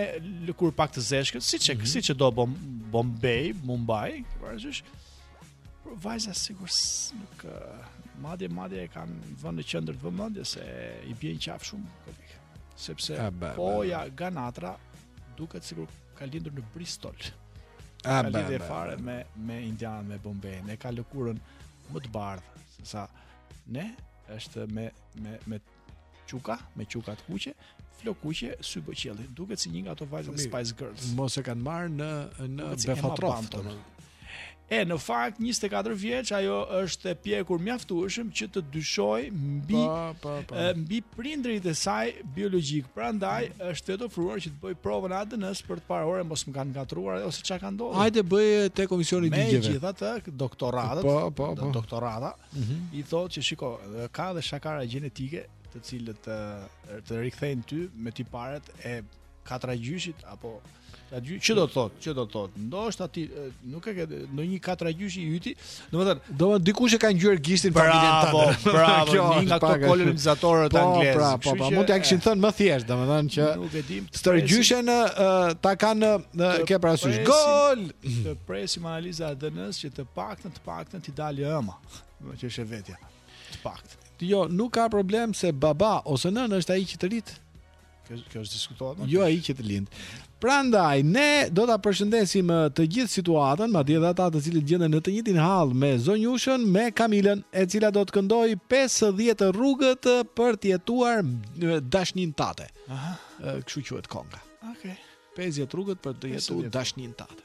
Speaker 3: lëkurë pak të zeshkët, siç e mhm. siç e do bom, Bombay, Mumbai, ke parasysh? Por vajza sikur nuk madje madje e kanë vënë në qendër të vëmendjes se i bien në qafë shumë sepse Poja Ganatra duket sikur Ka lindur në Bristol.
Speaker 2: S'ka
Speaker 3: lidhje fare me me Indinë me Bombayn, e ka lëkurën më të bardhë se sa ne është me me me quka, me quka të kuqe, flokëkuqe, sy bojëqielli. Duket si një nga ato vajzat e Spice Girls.
Speaker 2: Mos e kanë marrë në në befotrof.
Speaker 3: E në fakt 24 vjeç ajo është e pjekur mjaftueshëm që të dyshojë mbi
Speaker 2: pa, po, pa, po,
Speaker 3: pa. Po. mbi prindërit e saj biologjikë. Prandaj mm. është vetë ofruar që të bëjë provën e ADN-së për të parë ore mos më kanë ngatërruar ose çka ka ndodhur.
Speaker 2: Hajde bëje te komisioni i ligjeve.
Speaker 3: Megjithatë, doktorët,
Speaker 2: po, po, po.
Speaker 3: doktorët
Speaker 2: mm -hmm.
Speaker 3: i thonë që shiko, ka dhe shakara gjenetike të cilat të, të rikthejnë ty me tiparet e katragjyshit apo katragjysh ç'do të thotë ç'do të thotë ndoshta ti nuk e ke ndonjë katragjysh i yti domethënë
Speaker 2: do të dikush e ka ngjyer gishtin për
Speaker 3: familjen
Speaker 2: tënde
Speaker 3: bravo bravo
Speaker 2: kjo
Speaker 3: një nga këto kolonizatorët
Speaker 2: po,
Speaker 3: anglezë
Speaker 2: pra, po
Speaker 3: pra,
Speaker 2: mund t'ja kishin thënë më thjesht domethënë që
Speaker 3: nuk e di
Speaker 2: stërgjyshen ta kanë ke parasysh gol
Speaker 3: të presim analizat e ADN-së që të paktën të paktën t'i dalë e ëma do të qesh vetja të paktën
Speaker 2: Jo, nuk ka problem se baba ose nëna është ai që të rrit
Speaker 3: Kjo kjo është diskutuar më.
Speaker 2: Jo ai që të lind. Prandaj ne do ta përshëndesim uh, të gjithë situatën, madje edhe ata të cilët gjenden në të njëjtin hall me zonjushën, me Kamilën, e cila do të këndojë 50 rrugët uh, për të jetuar uh, dashnin tate.
Speaker 3: Aha.
Speaker 2: Kështu quhet kënga.
Speaker 3: Okej. Okay.
Speaker 2: 50 rrugët për të jetuar dashnin tate.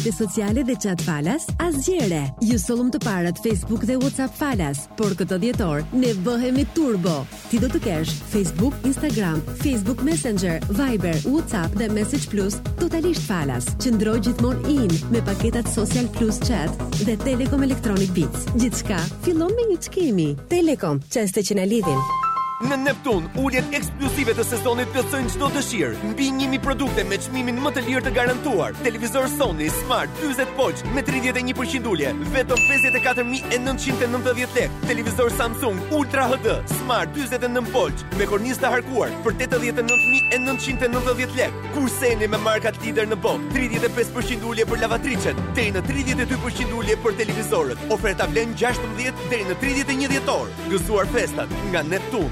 Speaker 6: rrjete sociale dhe chat falas, asgjë e re. Ju sollëm të parët Facebook dhe WhatsApp falas, por këtë dhjetor ne bëhemi turbo. Ti do të kesh Facebook, Instagram, Facebook Messenger, Viber, WhatsApp dhe Message Plus totalisht falas. Qëndro gjithmonë in me paketat Social Plus Chat dhe Telekom Electronic Beats. Gjithçka fillon me një ç'kemi. Telekom, çaste që na lidhin.
Speaker 38: Në Neptun, uljet ekskluzive të sezonit të plotësojnë çdo dëshirë. Mbi 1000 produkte me çmimin më të lirë të garantuar. Televizor Sony Smart 40 polç me 31% ulje, vetëm 54990 lekë. Televizor Samsung Ultra HD Smart 49 polç me kornizë të harkuar për 89990 lekë. Kurseni me markat lider në botë. 35% ulje për lavatriçet, deri në 32% ulje për televizorët. Oferta vlen 16 deri në 31 dhjetor. Gëzuar festat nga Neptun.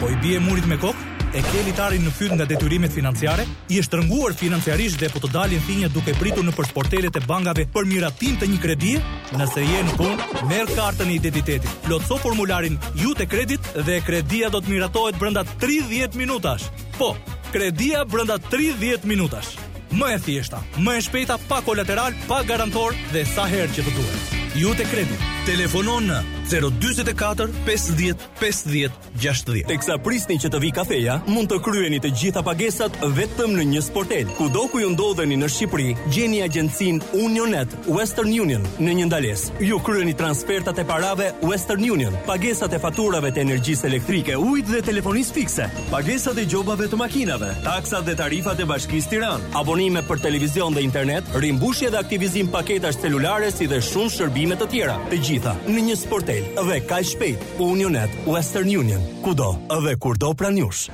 Speaker 39: Po i bie murit me kokë? E ke litarin në fyt nga detyrimet financiare? Je shtrënguar financiarisht dhe po të dalin thinja duke pritur nëpër sportelet e bankave për miratim të një kredie? Nëse je në punë, merr kartën e identitetit, plotëso formularin Iute Credit dhe kredia do të miratohet brenda 30 minutash. Po, kredia brenda 30 minutash. Më e thjeshta, më e shpejta, pa kolateral, pa garantor dhe sa herë që të duhet. Iute Credit. Telefono në 044 50 50 60.
Speaker 13: Teksa prisni që të vijë kafeja, mund të kryeni të gjitha pagesat vetëm në një sportel. Kudo ku ju ndodheni në Shqipëri, gjeni agjencinë UnionNet Western Union. Në një ndalesë ju kryeni transfertat e parave Western Union, pagesat e faturave të energjisë elektrike, ujit dhe telefonisë fikse, pagesat e gjobave të makinave, taksat dhe tarifat e Bashkisë Tiranë, abonime për televizion dhe internet, rimbushje dhe aktivizim paketash celulare si dhe shumë shërbime të tjera. Të gjitha në një sportel dhe kaq shpejt. Unionet Western Union, kudo dhe kurdo pranë jush.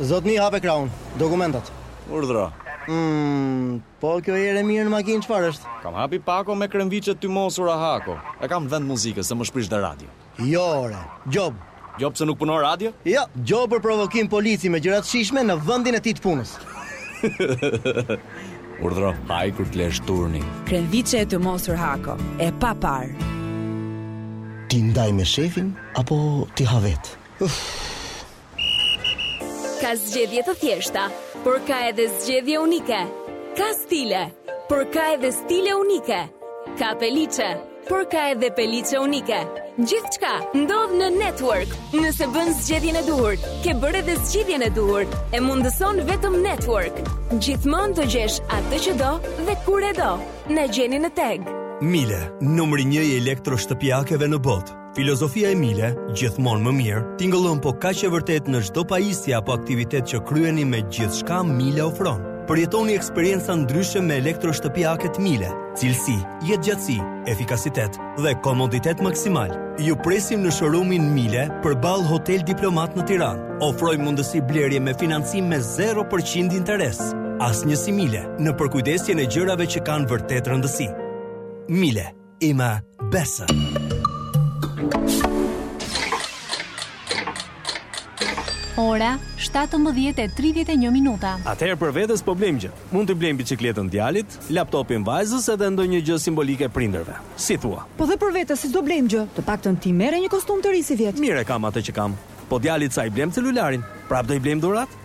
Speaker 19: Zotni hape krahun, dokumentat.
Speaker 40: Urdhro.
Speaker 19: Mm, po kjo erë e mirë në makinë çfarë është?
Speaker 40: Kam hap një pako me kremviçe të tymosura Hako. E kam vend muzikë se më është prish dhe radio.
Speaker 19: Jo ore, gjobë,
Speaker 40: Gjobë pse nuk punon radio?
Speaker 19: Jo, gjo për provokim polici me gjëra të shijshme në vendin e tij të punës.
Speaker 40: Urdhro haje kur të lësh turnin.
Speaker 41: Kremviçe e tymosur Hako, e paparë.
Speaker 19: T'i ndaj me shefin apo t'i ha vetë? Uf.
Speaker 16: Ka zgjedhje të thjeshta, por ka edhe zgjedhje unike. Ka stile, por ka edhe stile unike. Ka peliçe, Por ka edhe peliçe unike. Gjithçka ndodh në Network. Nëse bën zgjedhjen e duhur, ke bërë edhe zgjidhjen e duhur. E mundëson vetëm Network. Gjithmonë do gjesh atë që do dhe kur e do. Na gjeni në TEG.
Speaker 13: Miele, numri 1 i elektroshtëpiakeve në botë. Filozofia e Miele, gjithmonë më mirë, tingëllon po kaq e vërtetë në çdo pajisje apo aktivitet që kryeni me gjithçka Miele ofron. Përjetoni eksperienca ndryshe me elektroshtëpiaket Miele, cilësi, jetëgjatësi, efikasitet dhe komoditet maksimal. Ju presim në showroomin Miele përballë Hotel Diplomat në Tiranë. Ofrojmë mundësi blerje me financim me 0% interes. Asnjë si Miele, në përkujdesjen e gjërave që kanë vërtet rëndësi. Miele. Immer Besser.
Speaker 15: Ora 17:31 minuta.
Speaker 42: Atëherë për vete s'po blejmë gjë. Mund t'i blejmë biçikletën djalit, laptopin vajzës edhe ndonjë gjë simbolike prindërve. Si thua?
Speaker 27: Po dhe për vete si s'do blejmë gjë? Të paktën ti merre një kostum të ri sivjet. Mirë
Speaker 42: e kam atë që kam.
Speaker 13: Po djalit s'ia blemë celularin? Prap do i blejmë dhuratë?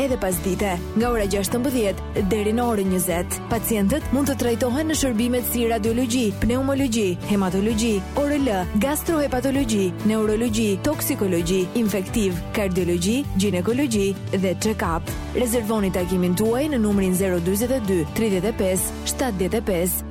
Speaker 13: edhe
Speaker 12: pasdite, nga
Speaker 17: ora 16 deri në orën 20. Pacientët mund të trajtohen në shërbimet si radiologji, pneumologji, hematologji, ORL, gastrohepatologji, neurologji, toksikologji, infektiv, kardiologji, gjinekologji dhe check-up. Rezervoni takimin tuaj në numrin 042 35 75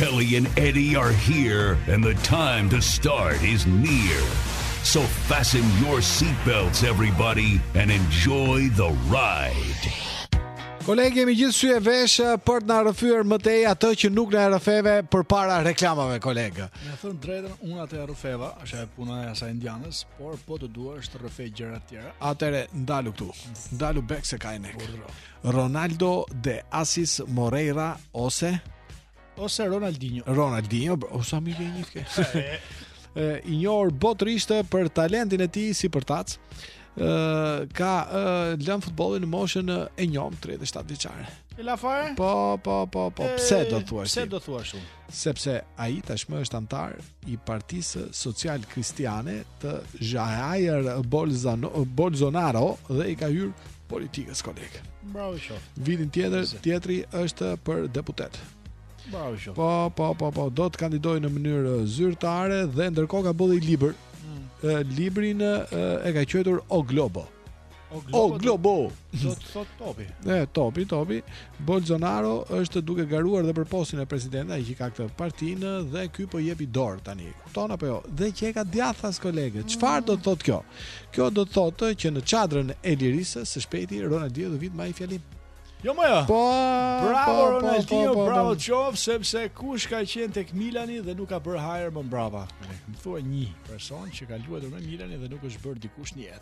Speaker 1: Kelly and Eddie are here and the time to start is near. So fasten your seat belts everybody and enjoy the ride.
Speaker 2: Kolege, jemi gjithë sy e vesh eh, për të na rrëfyer më tej atë që nuk na e rrëfeve përpara reklamave, kolege.
Speaker 3: Me thënë drejtën, unë atë e rrëfeva, është e puna e asaj indianës, por po të duash të rrëfej gjëra të tjera.
Speaker 2: Atëre, ndalu këtu. Ndalu bek se ka e nek Ronaldo de Asis Moreira Ose
Speaker 3: Ose Ronaldinho
Speaker 2: Ronaldinho O sa mi ke një ke I njohur botërishte për talentin e tij si përtac Ka lënë futbollin në moshën e njom 37 vjeçare
Speaker 3: E la fare?
Speaker 2: Po, po, po, po Pse do thua
Speaker 3: shumë?
Speaker 2: Pse
Speaker 3: do thua shumë?
Speaker 2: sepse ai tashmë është anëtar i Partisë Social Kristiane të Jair Bolzano, Bolsonaro dhe i ka hyrë politikës koleg.
Speaker 3: Bravo shof.
Speaker 2: Vitin tjetër, tjetri është për deputet.
Speaker 3: Bravo shof.
Speaker 2: Po, po, po, po, do të kandidoj në mënyrë zyrtare dhe ndërkohë ka bërë dhe një libër. Mm. Librin e ka quajtur O Globo.
Speaker 3: O globo.
Speaker 2: O globo.
Speaker 3: Do të thotë topi.
Speaker 2: Ne topi, topi. Bolsonaro është duke garuar dhe për postin e presidentit, ai që ka këtë partinë dhe ky po jep një dorë tani. Kupton apo jo? Dhe që e ka djathas kolegë. Çfarë do të thotë kjo? Kjo do të thotë që në çadrën e lirisë së shpejti Ronaldinho do vijë të mbajë fjalim.
Speaker 3: Jo më jo.
Speaker 2: Po.
Speaker 3: Bravo
Speaker 2: po, po,
Speaker 3: Ronaldinho,
Speaker 2: po, po, po,
Speaker 3: bravo shof, sepse kush ka qenë tek Milani dhe nuk ka bërë hajër më mbrapa. Më thua një person që ka luajtur me Milanin dhe nuk është bërë dikush një.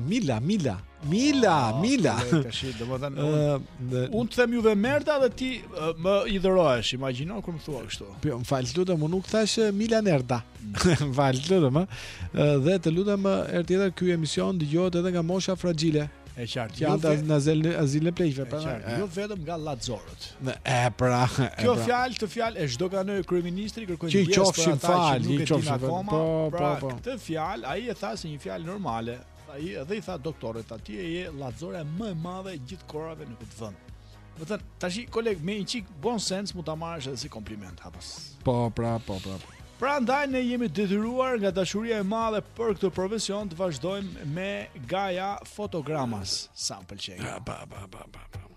Speaker 2: Mila, Mila, Mila, oh,
Speaker 3: Mila. Tash, domethënë,
Speaker 2: unë
Speaker 3: unë të them Juve merda dhe ti uh, më hidhërohesh, imagjino kur më thua kështu.
Speaker 2: Po, më fal, lutem, unë nuk thashë Milan merda. Mm. Më fal, lutem, ë. Dhe të lutem, herë tjetër ky emision dëgjohet edhe nga mosha fragjile.
Speaker 3: E qartë.
Speaker 2: Ja,
Speaker 3: ta
Speaker 2: na zel azilin e pleqve, pra.
Speaker 3: Jo vetëm nga llazorët.
Speaker 2: E pra,
Speaker 3: kjo fjalë të fjalë e çdo kanë kryeministri
Speaker 2: kërkoi
Speaker 3: ndjesë. Që qofshim fal,
Speaker 2: që qofshim
Speaker 3: akoma.
Speaker 2: Po, po,
Speaker 3: pra,
Speaker 2: po.
Speaker 3: Këtë fjalë ai e tha si një fjalë normale. Ai edhe i tha doktorit atje je llazora më e madhe e gjithë kohërave në këtë vend. Domethënë tashi koleg me një çik bon sens mund ta marrësh edhe si kompliment hapas.
Speaker 2: Po, pra, po, pra. Po.
Speaker 3: Pra ndaj ne jemi detyruar nga dashuria e madhe për këtë profesion të vazhdojmë me Gaja Fotogramas. Sa më pëlqen.
Speaker 2: Pa pa pa pa.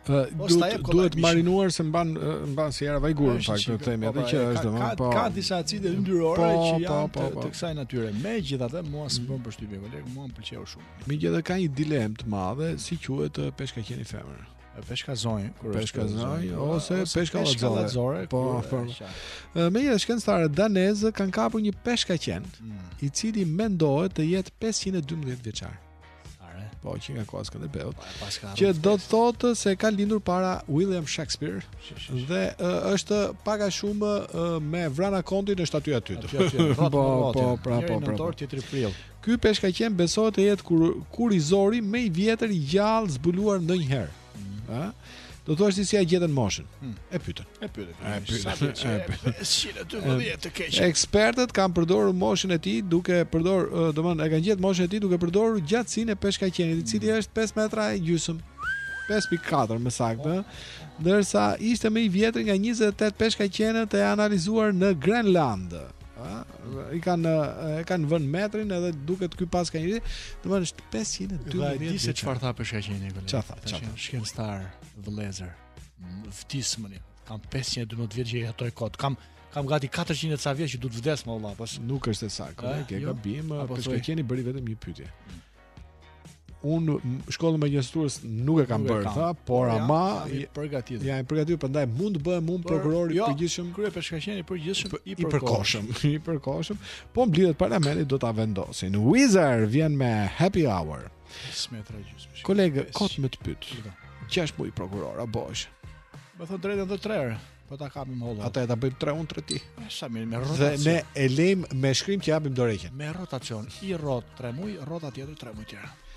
Speaker 3: Po, po
Speaker 2: duhet duhet marinuar se mban mban si era vajgur në fakt të themi
Speaker 3: po,
Speaker 2: edhe
Speaker 3: po,
Speaker 2: që është domethënë po
Speaker 3: ka disa acide yndyrore
Speaker 2: po,
Speaker 3: që janë
Speaker 2: po, po,
Speaker 3: të kësaj natyre megjithatë mua s'më bën përshtypje koleg mua më pëlqeu shumë
Speaker 2: megjithatë ka një dilemë të madhe si quhet peshkaqeni femër
Speaker 3: peshka zonjë, kur
Speaker 2: peshka zonjë ose peshka
Speaker 3: llazore.
Speaker 2: Po, po. Megjithatë shkencëtarët danezë kanë kapur një peshkaqen,
Speaker 3: mm.
Speaker 2: i cili mendohet të jetë 512 vjeçar. Are. Po, që nga koha e
Speaker 3: Skënderbeut. Po,
Speaker 2: që do të thotë se ka lindur para William Shakespeare dhe është pak a shumë me Vrana Kontin në shtat aty. Po, po,
Speaker 3: po,
Speaker 2: pra, po, pra. Po.
Speaker 3: Tjetri
Speaker 2: Ky peshkaqen besohet të jetë kur kurrizori më i vjetër i gjallë zbuluar ndonjëherë. Ëh? Do thua si si ia gjetën moshën.
Speaker 3: Hmm.
Speaker 2: E pyetën.
Speaker 3: E pyetën.
Speaker 2: E pyetën.
Speaker 3: 512 vjeç.
Speaker 2: Ekspertët kanë përdorur moshën e tij duke përdor, domthonë e kanë gjetë moshën e tij duke përdorur gjatësinë e peshkaqenit, i cili hmm. është 5 metra e gjysmë. 5.4 më saktë, ndërsa ishte më i vjetri nga 28 peshkaqenët e analizuar në Grenlandë i kanë e kanë vënë metrin edhe duket ky paska një. Domthonë 512
Speaker 3: vjeç. A e di se çfarë tha peshkaqeni
Speaker 2: Çfarë tha?
Speaker 3: Çfarë
Speaker 2: tha?
Speaker 3: Shkencëtarë vëllezër. Vdismëni. Kam 512 vjet që jetoj kot. Kam kam gati 400 e ca vjet që dua të vdes more vëlla, po
Speaker 2: nuk është e saktë. E ke
Speaker 3: jo?
Speaker 2: gabim, peshkaqeni bëri vetëm një pyetje. Un shkollën e magjistraturës
Speaker 3: nuk e kam bërë,
Speaker 2: tha, por
Speaker 3: jam, jam i përgatitur.
Speaker 2: Jam i përgatitur, prandaj mund të bëhem un prokuror i
Speaker 3: jo,
Speaker 2: përgjithshëm
Speaker 3: kryepeshkaqen i përgjithshëm i
Speaker 2: përkohshëm, i përkohshëm, Po mblidhet parlamenti do ta vendosin. Wizard vjen me Happy Hour.
Speaker 3: 5 metra gjysmë.
Speaker 2: Koleg, kot me të pyet. Gjash muj prokuror, a bëhesh?
Speaker 3: Më thon drejtë edhe tre herë. Po ta kapim holla.
Speaker 2: Atëherë ta bëjmë tre unë tre ti.
Speaker 3: Me sa mirë me rotacion.
Speaker 2: Dhe ne e lejm me shkrim që japim dorëheqjen.
Speaker 3: Me rotacion, një rrotë tre muj, rrota tjetër tre muj tjera.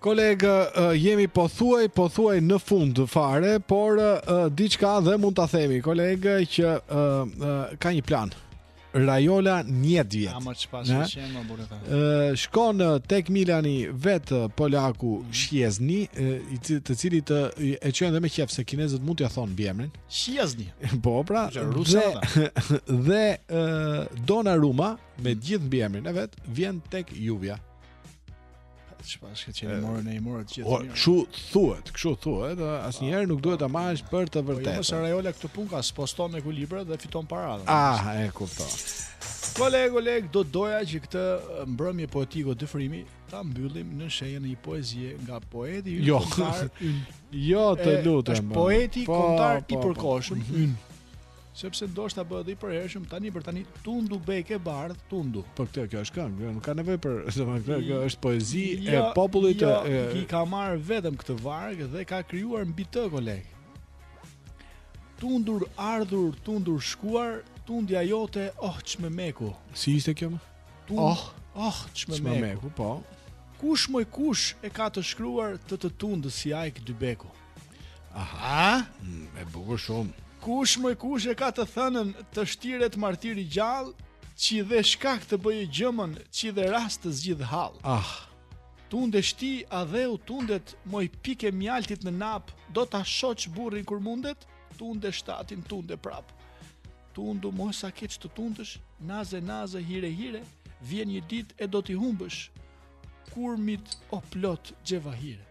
Speaker 2: Koleg, jemi pothuaj, pothuaj në fund fare, por diçka dhe mund ta themi, koleg, që ka një plan. Rajola një
Speaker 3: dhjetë. Amo çfarë
Speaker 2: është
Speaker 3: që më bëre ta.
Speaker 2: Ë shkon tek Milani vet polaku mm -hmm. Shjezni, i cili të cilit e çojnë edhe me qejf se kinezët mund t'ia thonë mbiemrin.
Speaker 3: Shjezni.
Speaker 2: Po, pra, dhe dhe ë Donaruma me mm. gjithë mbiemrin e vet vjen tek Juvja.
Speaker 3: Çfarë është që i morën i morën të gjithë.
Speaker 2: Kshu thuhet, kshu thuhet, asnjëherë nuk duhet ta marrësh për të
Speaker 3: po, jo,
Speaker 2: vërtetë.
Speaker 3: Po Mino Rajola këtë punë ka sposton ekuilibra dhe fiton para.
Speaker 2: Ah, e kuptoj.
Speaker 3: Koleg, koleg, do doja që këtë mbrëmje poetiko dëfrimi ta mbyllim në shenjën e një poezie nga poeti i
Speaker 2: jo, Jo, të lutem.
Speaker 3: Është poeti
Speaker 2: po,
Speaker 3: kombëtar
Speaker 2: po,
Speaker 3: i përkohshëm. Mhm. sepse ndoshta bëhet i përhershëm tani për tani tundu bejkë e bardhë tundu
Speaker 2: po këtë kjo është këngë nuk ka nevojë për domethënë kjo, kjo është poezi
Speaker 3: jo, e
Speaker 2: popullit
Speaker 3: jo,
Speaker 2: e,
Speaker 3: e... ka marr vetëm këtë varg dhe ka krijuar mbi të koleg tundur ardhur tundur shkuar tundja jote oh ç'më meku
Speaker 2: si ishte kjo më
Speaker 3: Tund,
Speaker 2: oh
Speaker 3: oh çmë
Speaker 2: meku. meku po
Speaker 3: kush moj kush e ka të shkruar të të tundë si ajk dybeku
Speaker 2: Aha, mm, e bukur shumë.
Speaker 3: Kush moj kush e ka të thënën të shtiret martir i gjallë, s'i dhe shkak të bëjë gjëmën, s'i dhe rast të zgjidhë hall.
Speaker 2: Ah,
Speaker 3: tunde shtinë dheu tundet moj pikë e mjaltit në nap, do ta shohç burrin kur mundet, tunde shtatin tunde prap. Tundu moj sa ke ç' të tundësh, naze naze hire hire, vjen një ditë e do t'i humbësh. Kurmi tu plot xhevahire.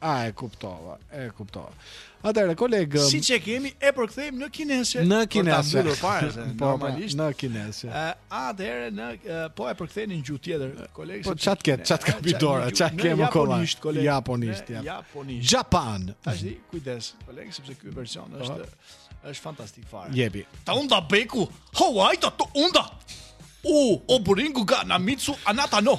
Speaker 3: A e
Speaker 2: kuptova, e kuptova. Atëherë kolegë,
Speaker 3: siç e kemi e përkthejmë në kineze.
Speaker 2: Në kineze.
Speaker 3: Për ta fare se
Speaker 2: po, pra,
Speaker 3: normalisht
Speaker 2: në
Speaker 3: kineze. Atëherë në po e përkthejmë në gjuhë tjetër, kolegë.
Speaker 2: Po çat ke, çat ka bë
Speaker 3: dora,
Speaker 2: çat ke më kolla.
Speaker 3: Japonisht, kolegë.
Speaker 2: Japonisht, ja.
Speaker 3: Japonisht.
Speaker 2: Japan.
Speaker 3: Tash ti, kujdes, kolegë, sepse ky version po. është është fantastik fare.
Speaker 2: Jepi.
Speaker 3: Ta unda beku. Ho, ai ta unda. U, o buringu ga na mitsu anata no.